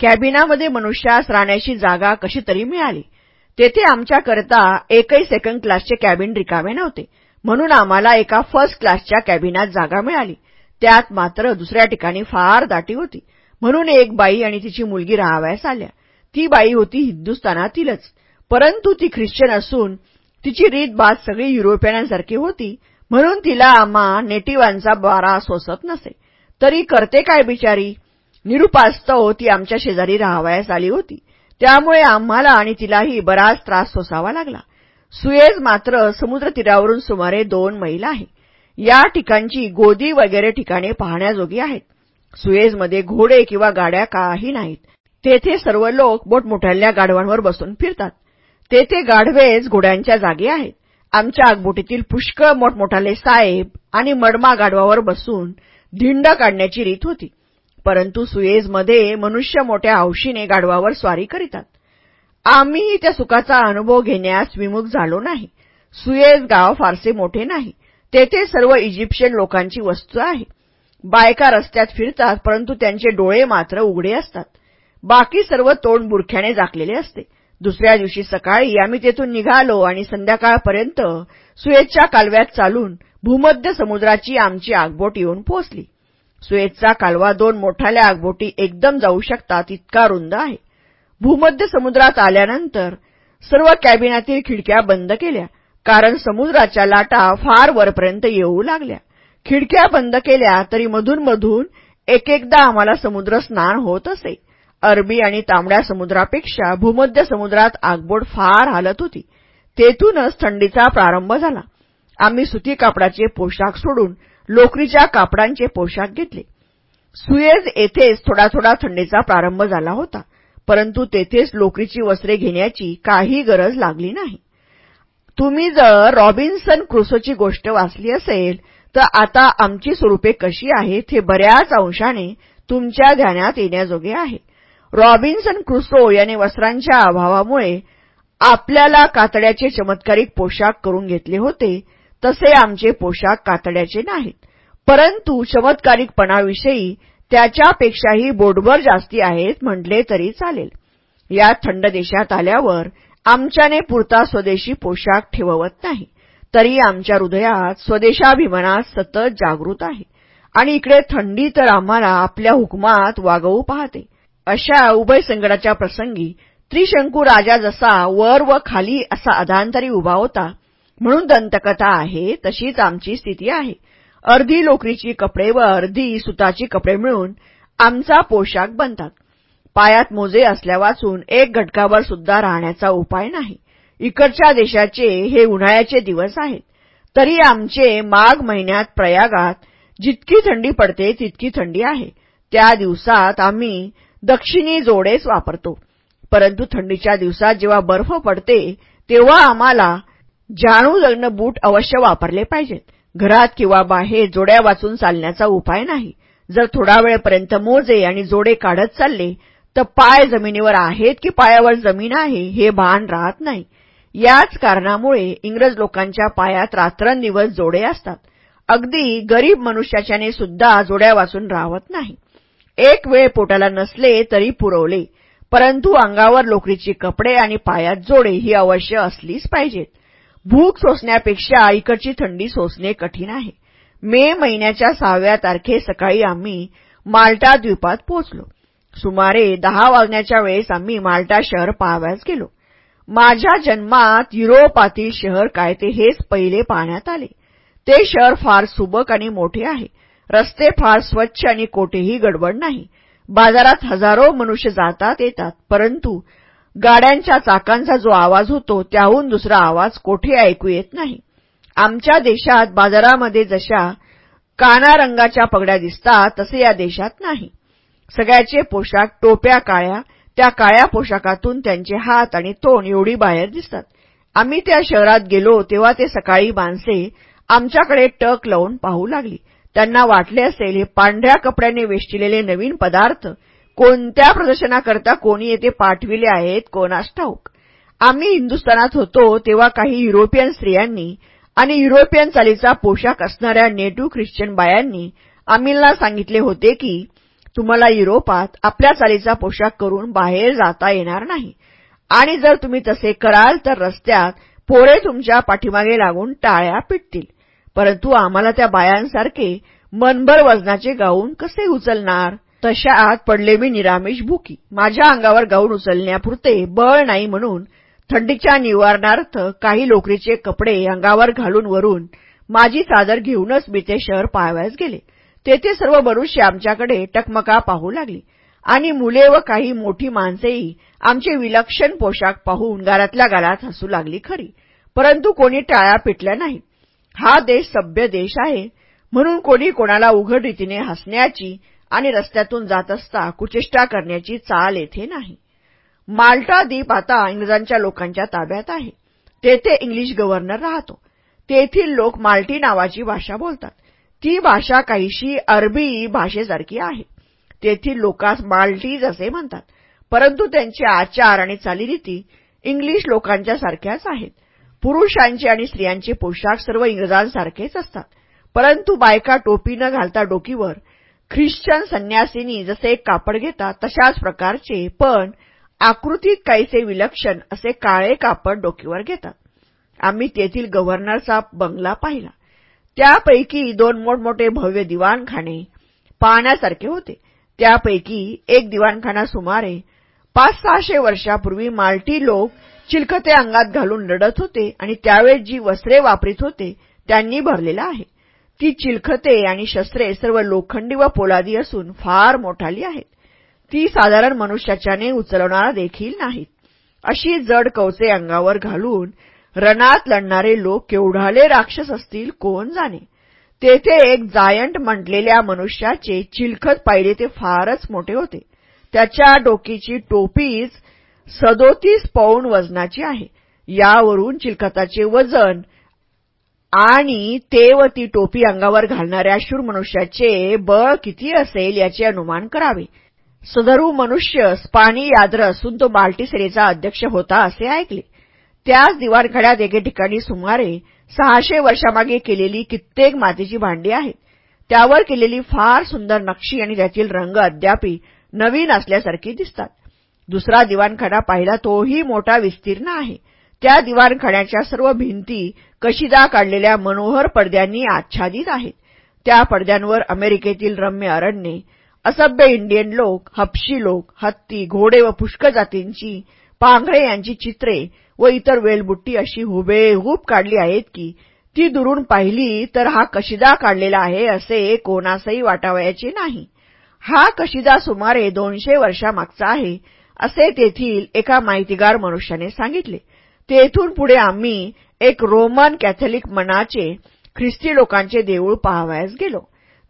कॅबिनामध्ये मनुष्यास राहण्याची जागा कशी तरी मिळाली. तेथे आमच्याकरता एकही सेकंड क्लासचे कॅबिन रिकामे नव्हते. म्हणून आम्हाला एका फर्स्ट क्लासच्या कॅबिनात जागा मिळाली. त्यात मात्र दुसऱ्या ठिकाणी फार दाटी होती. म्हणून एक बाई आणि तिची मुलगी राहाव्यास आल्या. ती बाई होती हिंदुस्थानातीलच. परंतु ती ख्रिश्चन असून तिची रीतबात सगळी युरोपियनांसारखी होती. म्हणून तिला आम्हा नेटिवांचा बारा सोसत नसे. तरी करते काय बिचारी? निरुपास्तव ती आमच्या शेजारी राहावयास आली होती. त्यामुळे आम्हाला आणि तिलाही बराच त्रास सोसावा लागला. सुएज मात्र समुद्रतीरावरून सुमारे दोन मैल आहे. या ठिकाणची गोदी वगैरे ठिकाणे पाहण्याजोगी आहेत. सुएजमध्ये घोडे किंवा गाड्या काही नाहीत. तेथे सर्व लोक मोठमोठ्या गाढवांवर बसून फिरतात. तेथे गाढवेच घोड्यांच्या जागी आहेत. आमच्या आगबोटीतील पुष्कळ मोठमोठाले साहेब आणि मडमा गाढवावर बसून धिंड काढण्याची रीत होती. परंतु सुएजमध्ये मनुष्य मोठ्या हौशीने गाढवावर स्वारी करीतात. आम्हीही त्या सुखाचा अनुभव घेण्यास विमुख झालो नाही. सुएज गाव फारसे मोठे नाही. तेथे सर्व इजिप्शियन लोकांची वस्तू आहे. बायका रस्त्यात फिरतात परंतु त्यांचे डोळे मात्र उघडे असतात. बाकी सर्व तोंड बुरख्याने झाकलेले असते. दुसऱ्या दिवशी सकाळी आम्ही तेथून निघालो आणि संध्याकाळपर्यंत सुएजच्या कालव्यात चालून भूमध्य समुद्राची आमची आगबोट येऊन पोहोचली. सुएजचा कालवा दोन मोठाल्या आगबोटी एकदम जाऊ शकतात इतका रुंद आहे. भूमध्य समुद्रात आल्यानंतर सर्व कॅबिनातील खिडक्या बंद केल्या कारण समुद्राच्या लाटा फार वरपर्यंत येऊ लागल्या. खिडक्या बंद केल्या तरी मधून मधून एक एकदा आम्हाला समुद्र स्नान होत असे. अरबी आणि तांबड्या समुद्रापेक्षा भूमध्य समुद्रात आगबोट फार हालत होती. तेथूनच थंडीचा प्रारंभ झाला. आम्ही सुती कापडाचे पोशाख सोडून लोकरीच्या कापडांचे पोशाख घेतले. सुएज येथेच थोडा थोडा थंडीचा प्रारंभ झाला होता परंतु तेथेच लोकरीची वस्त्रे घेण्याची काही गरज लागली नाही. तुम्ही जर रॉबिन्सन क्रुसोची गोष्ट वाचली असेल तर आता आमची स्वरूपे कशी आहेत हे बऱ्याच अंशाने तुमच्या ध्यानात येण्याजोगे आहे. रॉबिन्सन क्रुसो याने वस्त्रांच्या अभावामुळे आपल्याला कातड्याचे चमत्कारिक पोशाख करून घेतले होते तसे आमचे पोशाख कातड्याचे नाहीत. परंतु चमत्कारिकपणाविषयी त्याच्यापेक्षाही बोटभर जास्ती आहेत म्हटले तरी चालेल. या थंड देशात आल्यावर आमच्याने पुरता स्वदेशी पोशाख ठेवत नाही. तरी आमच्या हृदयात स्वदेशाभिमानात सतत जागृत आहे. आणि इकडे थंडी तर आम्हाला आपल्या हुकमात वागवू पाहते. अशा उभय संकटाच्या प्रसंगी त्रिशंकू राजा जसा वर व खाली असा अधांतरी उभा होता म्हणून दंतकथा आहे तशीच आमची स्थिती आहे. अर्धी लोकरीची कपडे व अर्धी सुताची कपडे मिळून आमचा पोशाख बनतात. पायात मोजे असल्या वाचून एक घटकावर सुद्धा राहण्याचा उपाय नाही. इकडच्या देशाचे हे उन्हाळ्याचे दिवस आहेत. तरी आमचे माघ महिन्यात प्रयागात जितकी थंडी पडते तितकी थंडी आहे. त्या दिवसात आम्ही दक्षिणी जोडेच वापरतो. परंतु थंडीच्या दिवसात जेव्हा बर्फ पडते तेव्हा आम्हाला जाणू लग्न बूट अवश्य वापरले पाहिजेत. घरात किंवा बाहेर जोड्या वाचून चालण्याचा उपाय नाही. जर थोडा वेळपर्यंत मोजे आणि जोडे काढत चालले तर पाय जमिनीवर आहेत की पायावर जमीन आहे हे भान राहत नाही. याच कारणामुळे इंग्रज लोकांच्या पायात रात्रंदिवस जोडे असतात. अगदी गरीब मनुष्याच्याने सुद्धा जोड्या वाचून राहत नाही. एक वेळ पोटाला नसले तरी पुरवले परंतु अंगावर लोकरीची कपडे आणि पायात जोडे ही अवश्य असलीच पाहिजेत. भूक सोसण्यापेक्षा इकडची थंडी सोसणे कठीण आहे. मे महिन्याच्या सहाव्या तारखे सकाळी आम्ही माल्टा द्वीपात पोहोचलो. सुमारे दहा वाजण्याच्या वेळेस आम्ही माल्टा शहर पाहाव्यास गेलो. माझ्या जन्मात युरोपातील शहर काय ते हेच पहिले पाहण्यात आले. ते शहर फार सुबक आणि मोठे आहे. रस्ते फार स्वच्छ आणि कोठेही गडबड नाही. बाजारात हजारो मनुष्य जातात येतात परंतु गाड्यांच्या चाकांचा जो आवाज होतो त्याहून दुसरा आवाज कोठे ऐकू येत नाही. आमच्या देशात बाजारामध्ये जशा काना रंगाच्या पगड्या दिसतात तसे या देशात नाही. सगळ्याचे पोशाख टोप्या काळ्या त्या काळ्या पोशाखातून त्यांचे हात आणि तोंड एवढी बाहेर दिसतात. आम्ही त्या शहरात गेलो तेव्हा ते सकाळी माणसे आमच्याकडे टक लावून पाहू लागली. त्यांना वाटले असेल हे पांढऱ्या कपड्याने वेष्टिलेले नवीन पदार्थ कोणत्या प्रदर्शनाकरता कोणी येथे पाठविले आहेत कोणास ठाऊक. आम्ही हिंदुस्थानात होतो तेव्हा काही युरोपियन स्त्रियांनी आणि युरोपियन चालीचा पोशाख असणाऱ्या नेटिव्ह ख्रिश्चन बायांनी आम्हीला सांगितले होते की तुम्हाला युरोपात आपल्या चालीचा पोशाख करून बाहेर जाता येणार नाही. आणि जर तुम्ही तसे कराल तर रस्त्यात पोरे तुमच्या पाठीमागे लागून टाळ्या पिटतील. परंतु आम्हाला त्या बायांसारखे मनभर वजनाचे गाऊन कसे उचलणार? तशा आत पडले मी निरामिष भुकी. माझ्या अंगावर गाऊन उचलण्यापुरते बळ नाही म्हणून थंडीच्या निवारणार्थ काही लोकरीचे कपडे अंगावर घालून वरून माझी चादर घेऊनच मी ते शहर पाहाव्यास गेले. तेथे सर्व मनुष्य आमच्याकडे टकमका पाहू लागली. आणि मुले व काही मोठी माणसेही आमचे विलक्षण पोशाख पाहून गारातल्या गारात हसू लागली खरी. परंतु कोणी टाळ्या पिटल्या नाही. हा देश सभ्य देश आहे. म्हणून कोणी कोणाला उघड रीतीने हसण्याची आणि रस्त्यातून जात असता कुचेष्टा करण्याची चाल येथे नाही. माल्टा द्वीप आता इंग्रजांच्या लोकांच्या ताब्यात आहे. तेथे इंग्लिश गव्हर्नर राहतो. तेथील लोक माल्टी नावाची भाषा बोलतात. ती भाषा काहीशी अरबी भाषेसारखी आहे. तेथील लोकांस माल्टीज असे म्हणतात. परंतु त्यांचे आचार आणि चालीरीती इंग्लिश लोकांच्या सारख्याच आहेत. पुरुषांचे आणि स्त्रियांचे पोशाख सर्व इंग्रजांसारखेच असतात. परंतु बायका टोपी न घालता डोकीवर ख्रिश्चन संन्यासिनी जसे कापड घेतात तशाच प्रकारचे पण आकृतीत काहीसे विलक्षण असे काळे कापड डोकीवर घेतात. आम्ही तेथील गव्हर्नरचा बंगला पाहिला. त्यापैकी दोन मोठमोठे भव्य दिवाणखाने पाहण्यासारखे होते. त्यापैकी एक दिवाणखाना सुमारे पाच सहाशे वर्षापूर्वी माल्टी लोक चिलखते अंगात घालून लढत होते आणि त्यावेळेस जी वस्त्रे वापरीत होते त्यांनी भरलेला आहे. ती चिलखते आणि शस्त्रे सर्व लोखंडी व पोलादी असून फार मोठाली आहेत. ती साधारण मनुष्याच्याने उचलवणारा देखील नाहीत. अशी जड कवचे अंगावर घालून रणात लढणारे लोक केवढाले राक्षस असतील कोण जाणे? तेथे एक जायंट म्हटलेल्या मनुष्याचे चिलखत पाहिले ते फारच मोठे होते. त्याच्या डोकीची टोपीच सदोतीस पौंड वजनाची आहे. यावरून चिलखताचे वजन आणि ते व ती टोपी अंगावर घालणाऱ्या शूर मनुष्याचे बळ किती असेल याचे अनुमान करावे. सदरू मनुष्य स्पानी याद्र असून तो बाल्टीसेरेचा अध्यक्ष होता असे ऐकले. त्याच दिवाणखड्यात एके ठिकाणी सुमारे सहाशे वर्षामागे केलेली कित्येक मातीची भांडी आहेत. त्यावर केलेली फार सुंदर नक्षी आणि त्यातील रंग अद्यापी नवीन असल्यासारखी दिसतात. दुसरा दिवाणखडा पाहिला तोही मोठा विस्तीर्ण आहे. त्या दिवाणखड्याच्या सर्व भिंती कशिदा काढलेल्या मनोहर पडद्यांनी आच्छादित आहेत. त्या पडद्यांवर अमेरिकेतील रम्य अरण्ये असभ्य इंडियन लोक हपशी लोक हत्ती घोडे व पुष्कळ जातींची पांघळे यांची चित्रे व इतर वेलबुट्टी अशी हुबेहूब काढली आहेत की ती दुरून पाहिली तर हा कशिदा काढलेला आहे असे कोणासही वाटावयाचे नाही. हा कशिदा सुमारे दोनशे वर्षामागचा आहे असे तेथील एका माहितीगार मनुष्याने सांगितले. तेथून पुढे आम्ही एक रोमन कॅथलिक मनाचे ख्रिस्ती लोकांचे देऊळ पाहावयास गेलो.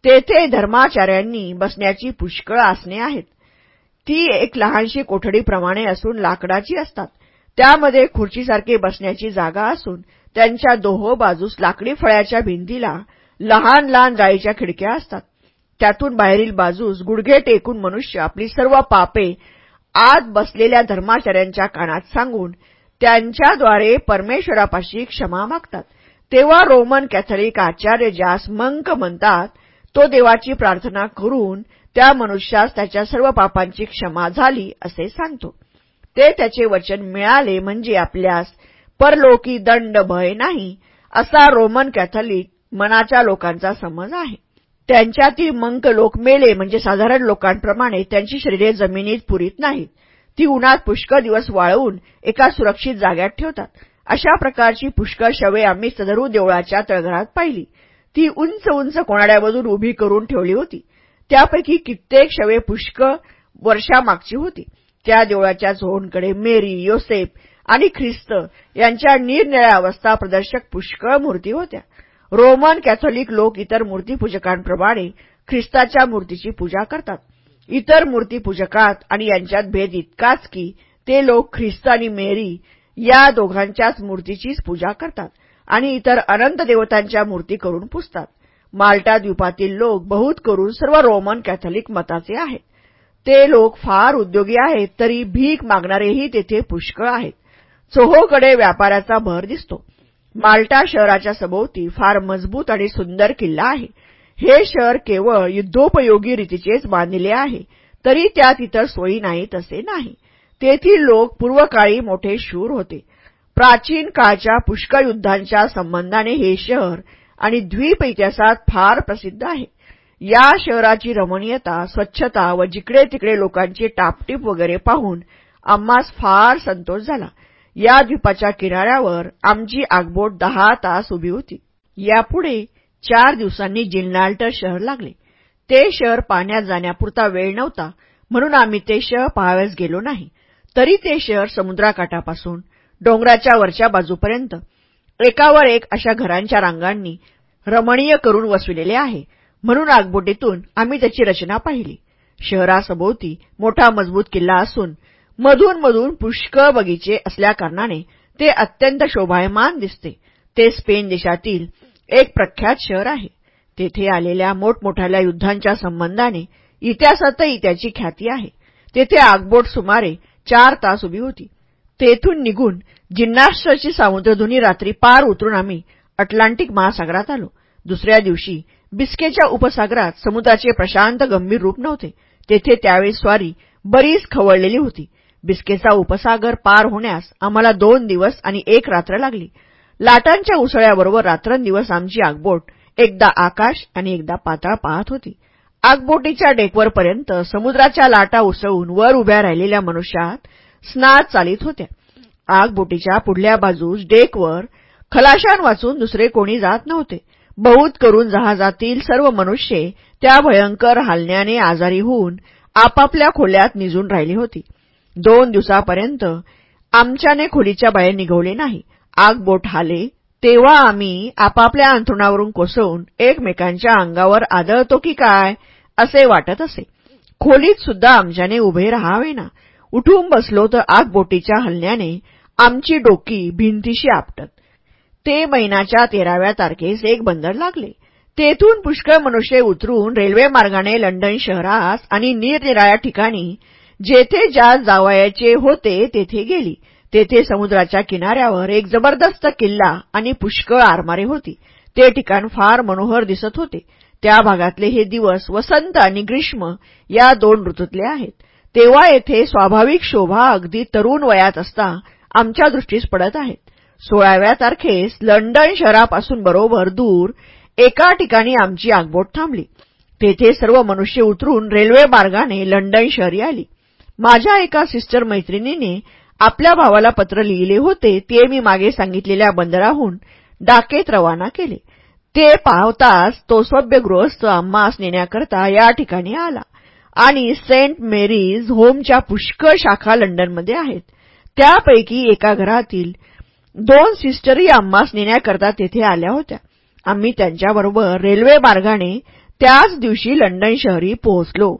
तेथे धर्माचार्यांनी बसण्याची पुष्कळ आसने आहेत. ती एक लहानशी कोठडीप्रमाणे असून लाकडाची असतात. त्यामध्ये खुर्चीसारखे बसण्याची जागा असून त्यांच्या दोहो बाजूस लाकडी फळ्याच्या भिंतीला लहान लहान जाळीच्या खिडक्या असतात. त्यातून बाहेरील बाजूस गुडघे टेकून मनुष्य आपली सर्व पापे आत बसलेल्या धर्माचार्यांच्या कानात सांगून त्यांच्याद्वारे परमेश्वरापाशी क्षमा मागतात. तेव्हा रोमन कॅथलिक आचार्य ज्यास मंक म्हणतात तो देवाची प्रार्थना करून त्या मनुष्यास त्याच्या सर्व पापांची क्षमा झाली असे सांगतो. ते त्याचे वचन मिळाले म्हणजे आपल्यास परलोकी दंड भय नाही असा रोमन कॅथलिक मनाच्या लोकांचा समज आहे. त्यांच्यातील मंक लोक मेले म्हणजे साधारण लोकांप्रमाणे त्यांची शरीरे जमिनीत पुरीत नाहीत. ती उन्हात पुष्कळ दिवस वाळवून एका सुरक्षित जाग्यात ठेवतात. अशा प्रकारची पुष्कळ शवे आम्ही सदरू देवळाच्या तळघरात पाहिली. ती उंच उंच कोणाड्यामधून उभी करून ठेवली होती. त्यापैकी कित्येक शवे पुष्कळ वर्षामागची होती. त्या देवळाच्या झोनकडे मेरी योसेफ आणि ख्रिस्त यांच्या निरनिळ्या अवस्था प्रदर्शक पुष्कळ मूर्ती होत्या. रोमन कॅथोलिक लोक इतर मूर्तीपूजकांप्रमाणे ख्रिस्ताच्या मूर्तीची पूजा करतात. इतर मूर्तीपूजकात आणि यांच्यात भेद इतकाच की ते लोक ख्रिस्त आणि मेरी या दोघांच्याच मूर्तीचीच पूजा करतात आणि इतर अनंत देवतांच्या मूर्ती करून पुजतात. माल्टा द्वीपातील लोक बहुत करून सर्व रोमन कॅथोलिक मताचे आहेत. ते लोक फार उद्योगी आहेत तरी भीक मागणारेही तेथे पुष्कळ आहेत. चोहोकडे व्यापाराचा भर दिसतो. माल्टा शहराच्या सभोवती फार मजबूत आणि सुंदर किल्ला आहे. हे शहर केवळ युद्धोपयोगी रीतीचेच बांधले आहे. तरी त्यात इतर सोयी नाहीत असे नाही. तेथील लोक पूर्वकाळी मोठे शूर होते. प्राचीन काळच्या पुष्कळ युद्धांच्या संबंधाने हे शहर आणि द्वीप इतिहासात फार प्रसिद्ध आहे. या शहराची रमणीयता स्वच्छता व जिकडे तिकडे लोकांची टापटीप वगैरे पाहून आम्हास फार संतोष झाला. या द्वीपाच्या किनाऱ्यावर आमची आगबोट दहा तास उभी होती. यापुढे चार दिवसांनी जिल्नाल्टर शहर लागले. ते शहर पाण्यात जाण्यापुरता वेळ नव्हता म्हणून आम्ही ते शहर पाहाव्यास गेलो नाही. तरी ते शहर समुद्राकाठापासून डोंगराच्या वरच्या बाजूपर्यंत एकावर एक अशा घरांच्या रांगांनी रमणीय करून वसविलेले आहे. म्हणून आगबोटीतून आम्ही त्याची रचना पाहिली. शहरासभोवती मोठा मजबूत किल्ला असून मधून मधून पुष्कळ बगीचे असल्याकारणाने ते अत्यंत शोभायमान दिसते. ते स्पेन देशातील एक प्रख्यात शहर आहे. तेथे आलेल्या मोठमोठ्या युद्धांच्या संबंधाने इतिहासातही त्याची ख्याती आहे. तेथे आगबोट सुमारे चार तास उभी होती. तेथून निघून जिन्नास्टरची सामुद्रधुनी रात्री पार उतरून आम्ही अटलांटिक महासागरात आलो. दुसऱ्या दिवशी बिस्केच्या उपसागरात समुद्राचे प्रशांत गंभीर रूप नव्हते. तेथे त्यावेळी स्वारी बरीच खवळलेली होती. बिस्केचा उपसागर पार होण्यास आम्हाला दोन दिवस आणि एक रात्र लागली. लाटांच्या उसळ्याबरोबर रात्रंदिवस आमची आगबोट एकदा आकाश आणि एकदा पाताळ पाहत होती. आगबोटीच्या डेकवरपर्यंत समुद्राच्या लाटा उसळून वर उभ्या राहिलेल्या मनुष्यात स्नात चालित होत्या. आगबोटीच्या पुढल्या बाजूस डेकवर खलाशान वाचून दुसरे कोणी जात नव्हते. बहुत करून जहाजातील सर्व मनुष्ये त्या भयंकर हालण्याने आजारी होऊन आपापल्या खोल्यात निजून राहिली होती. दोन दिवसापर्यंत आमच्याने खोलीच्या बाहेर निघवले नाही. आग बोट हाले तेव्हा आम्ही आपापल्या अंथरुणावरून कोसळून एकमेकांच्या अंगावर आदळतो की काय असे वाटत असे. खोलीत सुद्धा आमच्याने उभे राहावे ना उठून बसलो तर आगबोटीच्या हल्ल्याने आमची डोकी भिंतीशी आपटत. ते महिन्याच्या तेराव्या तारखेस एक बंदर लागले. तेथून पुष्कळ मनुष्य उतरून रेल्वे मार्गाने लंडन शहरास आणि निरनिराळ्या ठिकाणी जेथे ज्या जावयाचे होते तेथे गेली. तेथे समुद्राच्या किनाऱ्यावर एक जबरदस्त किल्ला आणि पुष्कळ आरमारे होती. ते ठिकाण फार मनोहर दिसत होते. त्या भागातले हे दिवस वसंत आणि ग्रीष्म या दोन ऋतूतले आहेत. तेव्हा येथे स्वाभाविक शोभा अगदी तरुण वयात असता आमच्या दृष्टीस पडत आहेत. सोळाव्या तारखेस लंडन शहरापासून बरोबर दूर एका ठिकाणी आमची आगबोट थांबली. तेथे सर्व मनुष्य उतरून रेल्वे मार्गाने लंडन शहरी आली. माझ्या एका सिस्टर मैत्रिणीने आपल्या भावाला पत्र लिहिले होते ते मी मागे सांगितलेल्या बंदराहून डाकेत रवाना केले. ते पाहताच तो सभ्य गृहस्थ आम्हास नेण्याकरता या ठिकाणी आला आणि सेंट मेरीज होमच्या पुष्कळ शाखा लंडनमध्ये आहेत. त्यापैकी एका घरातील दोन सिस्टरही आम्हास नेण्याकरता तेथे आल्या होत्या. आम्ही त्यांच्याबरोबर रेल्वे मार्गाने त्याच दिवशी लंडन शहरी पोहोचलो.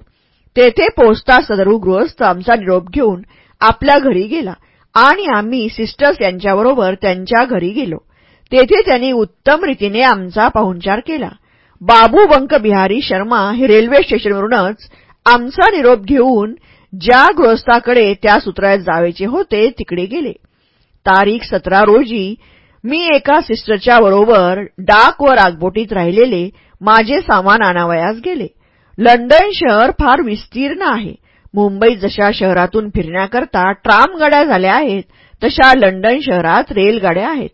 तेथे पोहोचता सदरू गृहस्थ आमचा निरोप घेऊन आपल्या घरी गेला. आणि आम्ही सिस्टर्स यांच्याबरोबर त्यांच्या घरी गेलो. तेथे त्यांनी उत्तम रीतीने आमचा पाहुणचार केला. बाबू बंक बिहारी शर्मा हे रेल्वे स्टेशनवरूनच आमचा निरोप घेऊन ज्या गृहस्थाकडे त्या सूत्रात जावेचे होते तिकडे गेले. तारीख सतरा रोजी मी एका सिस्टरच्या बरोबर डाक व रागबोटीत राहिलेले माझे सामान आणावयास गेले. लंडन शहर फार विस्तीर्ण आहे. मुंबईत जशा शहरातून फिरण्याकरता ट्राम गाड्या झाल्या आहेत तशा लंडन शहरात रेलगाड्या आहेत.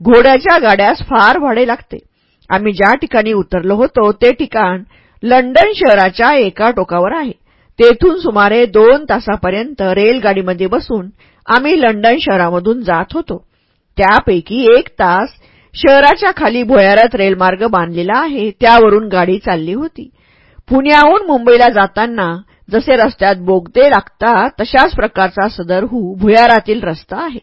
घोड्याच्या गाड्यास फार भाडे लागते. आम्ही ज्या ठिकाणी उतरलो होतो ते ठिकाण लंडन शहराच्या एका टोकावर आहे. तेथून सुमारे दोन तासापर्यंत रेलगाडीमध्ये बसून आम्ही लंडन शहरामधून जात होतो. त्यापैकी एक तास शहराच्या खाली भुयारात रेलमार्ग बांधलेला आहे त्यावरून गाडी चालली होती. पुण्याहून मुंबईला जाताना जसे रस्त्यात बोगदे लागतात तशाच प्रकारचा सदरहू भुयारातील रस्ता आहे.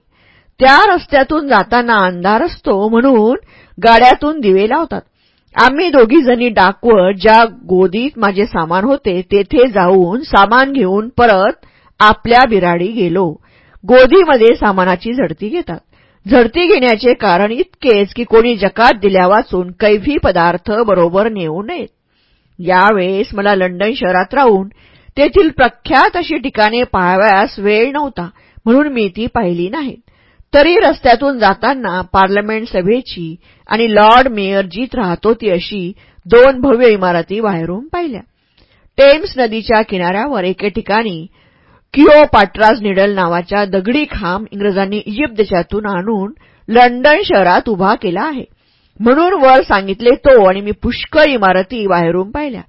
त्या रस्त्यातून जाताना अंधार असतो म्हणून गाड्यातून दिवे लावतात. आम्ही दोघीजणी डाकवत ज्या गोदीत माझे सामान होते तेथे जाऊन सामान घेऊन परत आपल्या बिराडी गेलो. गोदीमध्ये सामानाची झडती घेतात. झडती घेण्याचे कारण इतकेच की कोणी जकात दिल्या वाचून कैफी पदार्थ बरोबर नेऊ नयेत. यावेळेस मला लंडन शहरात राहून तेथील प्रख्यात अशी ठिकाणे पाहाव्यास वेळ नव्हता म्हणून मी ती पाहिली नाहीत तरी रस्त्यातून जाताना पार्लमेंट सभेची आणि लॉर्ड मेयर जीत राहतो ती अशी दोन भव्य इमारती बाहेरून पाहिल्या. टेम्स नदीच्या किनाऱ्यावर एके ठिकाणी किओपाट्राज निडल नावाच्या दगडी खांब इंग्रजांनी इजिप्त देशातून आणून लंडन शहरात उभा केला आहे. म्हणून वर सांगितले तो आणि मी पुष्कळ इमारती बाहेरून पाहिल्या.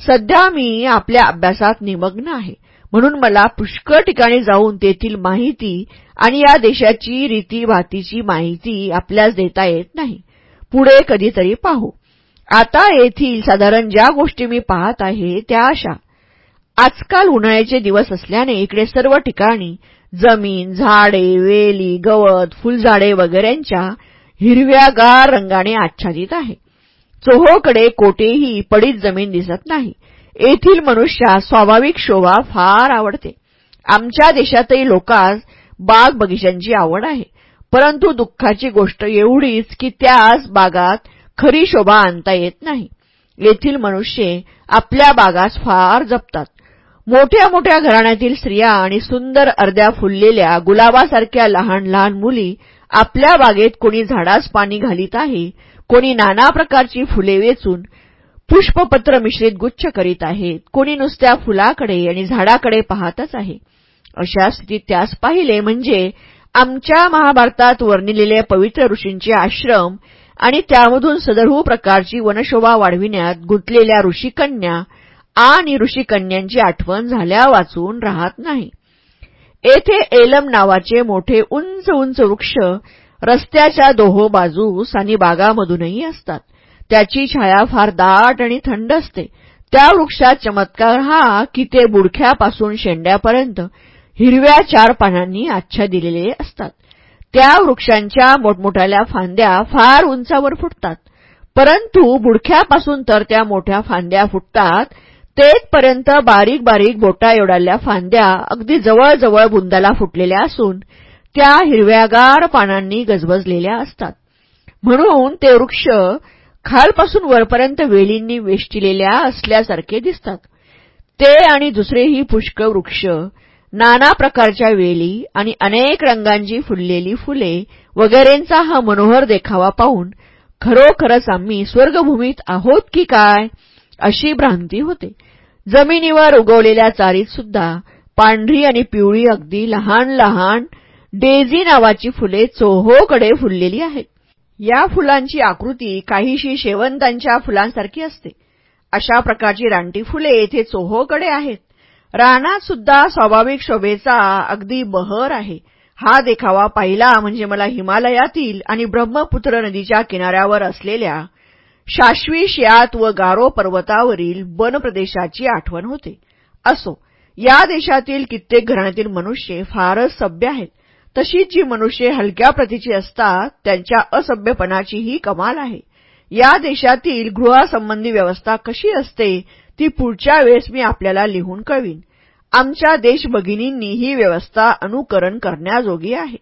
सध्या मी आपल्या अभ्यासात निमग्न आहे. म्हणून मला पुष्कळ ठिकाणी जाऊन तेथील माहिती आणि या देशाची रीतीभातीची माहिती आपल्यास देता येत नाही. पुढे कधीतरी पाहू. आता येथील साधारण ज्या गोष्टी मी पाहत आहे त्या अशा. आजकाल उन्हाळ्याचे दिवस असल्याने इकडे सर्व ठिकाणी जमीन झाडे वेली गवत फुलझाडे वगैरेंच्या हिरव्यागार रंगाने आच्छादित आहे. चोहोकडे कोठेही पडीत जमीन दिसत नाही. येथील मनुष्यास स्वाभाविक शोभा फार आवडते. आमच्या देशातही लोकांस बाग बगिचांची आवड आहे. परंतु दुःखाची गोष्ट एवढीच की त्याच बागात खरी शोभा आणता येत नाही. येथील मनुष्य आपल्या बागास फार जपतात. मोठ्या मोठ्या घराण्यातील स्त्रिया आणि सुंदर अर्ध्या फुललेल्या गुलाबासारख्या लहान लहान मुली आपल्या बागेत कोणी झाडास पाणी घालीत आहे कोणी नाना प्रकारची फुले वेचून पुष्पपत्र मिश्रित गुच्छ करीत आहेत कोणी नुसत्या फुलाकडे आणि झाडाकडे पाहतच आहे. अशा स्थितीत त्यास पाहिले म्हणजे आमच्या महाभारतात वर्णिलेल्या पवित्र ऋषींचे आश्रम आणि त्यामधून सदरहू प्रकारची वनशोभा वाढविण्यात गुंतलेल्या ऋषिकन्या आणि ऋषिकन्यांची आठवण झाल्या वाचून राहत नाही. येथे एलम नावाचे मोठे उंच उंच वृक्ष रस्त्याच्या दोहो बाजूस आणि बागामधूनही असतात. त्याची छाया फार दाट आणि थंड असते. त्या वृक्षात चमत्कार हा की ते बुडख्यापासून शेंड्यापर्यंत हिरव्या चार पानांनी आच्छा दिलेले असतात. त्या वृक्षांच्या मोठमोठ्याल्या फांद्या फार उंचावर फुटतात. परंतु बुडख्यापासून तर त्या मोठ्या फांद्या फुटतात तेथपर्यंत बारीक बारीक बोटा एवढाल्या फांद्या अगदी जवळजवळ बुंदाला फुटलेल्या असून त्या हिरव्यागार पानांनी गजबजलेल्या असतात. म्हणून ते वृक्ष खालपासून वरपर्यंत वेलींनी वेष्टिलेल्या असल्यासारखे दिसतात. ते आणि दुसरेही पुष्कळ वृक्ष नाना प्रकारच्या वेली आणि अनेक रंगांची फुललेली फुले वगैरेंचा हा मनोहर देखावा पाहून खरोखरच आम्ही स्वर्गभूमीत आहोत की काय अशी भ्रांती होते. जमिनीवर उगवलेल्या चारीत सुद्धा पांढरी आणि पिवळी अगदी लहान लहान डेझी नावाची फुले चोहोकडे फुललेली आहेत. या फुलांची आकृती काहीशी शेवंतांच्या फुलांसारखी असते. अशा प्रकारची रानटी फुले येथे चोहोकडे आहेत. रानात सुद्धा स्वाभाविक शोभेचा अगदी बहर आहे. हा देखावा पाहिला म्हणजे मला हिमालयातील आणि ब्रह्मपुत्र नदीच्या किनाऱ्यावर असलेल्या शाश्वीशयात व गारो पर्वतावरील वनप्रदेशाची आठवण होते. असो या देशातील कित्येक घराण्यातील मनुष्य फारच सभ्य आहेत. तशीच जी मनुष्य हलक्या प्रतीची असतात त्यांच्या असभ्यपणाची ही कमाल आहे. या देशातील गृहासंबंधी व्यवस्था कशी असते ती पुढच्या वेळेस मी आपल्याला लिहून कळवीन. आमच्या देशभगिनींनी ही व्यवस्था अनुकरण करण्याजोगी आहे.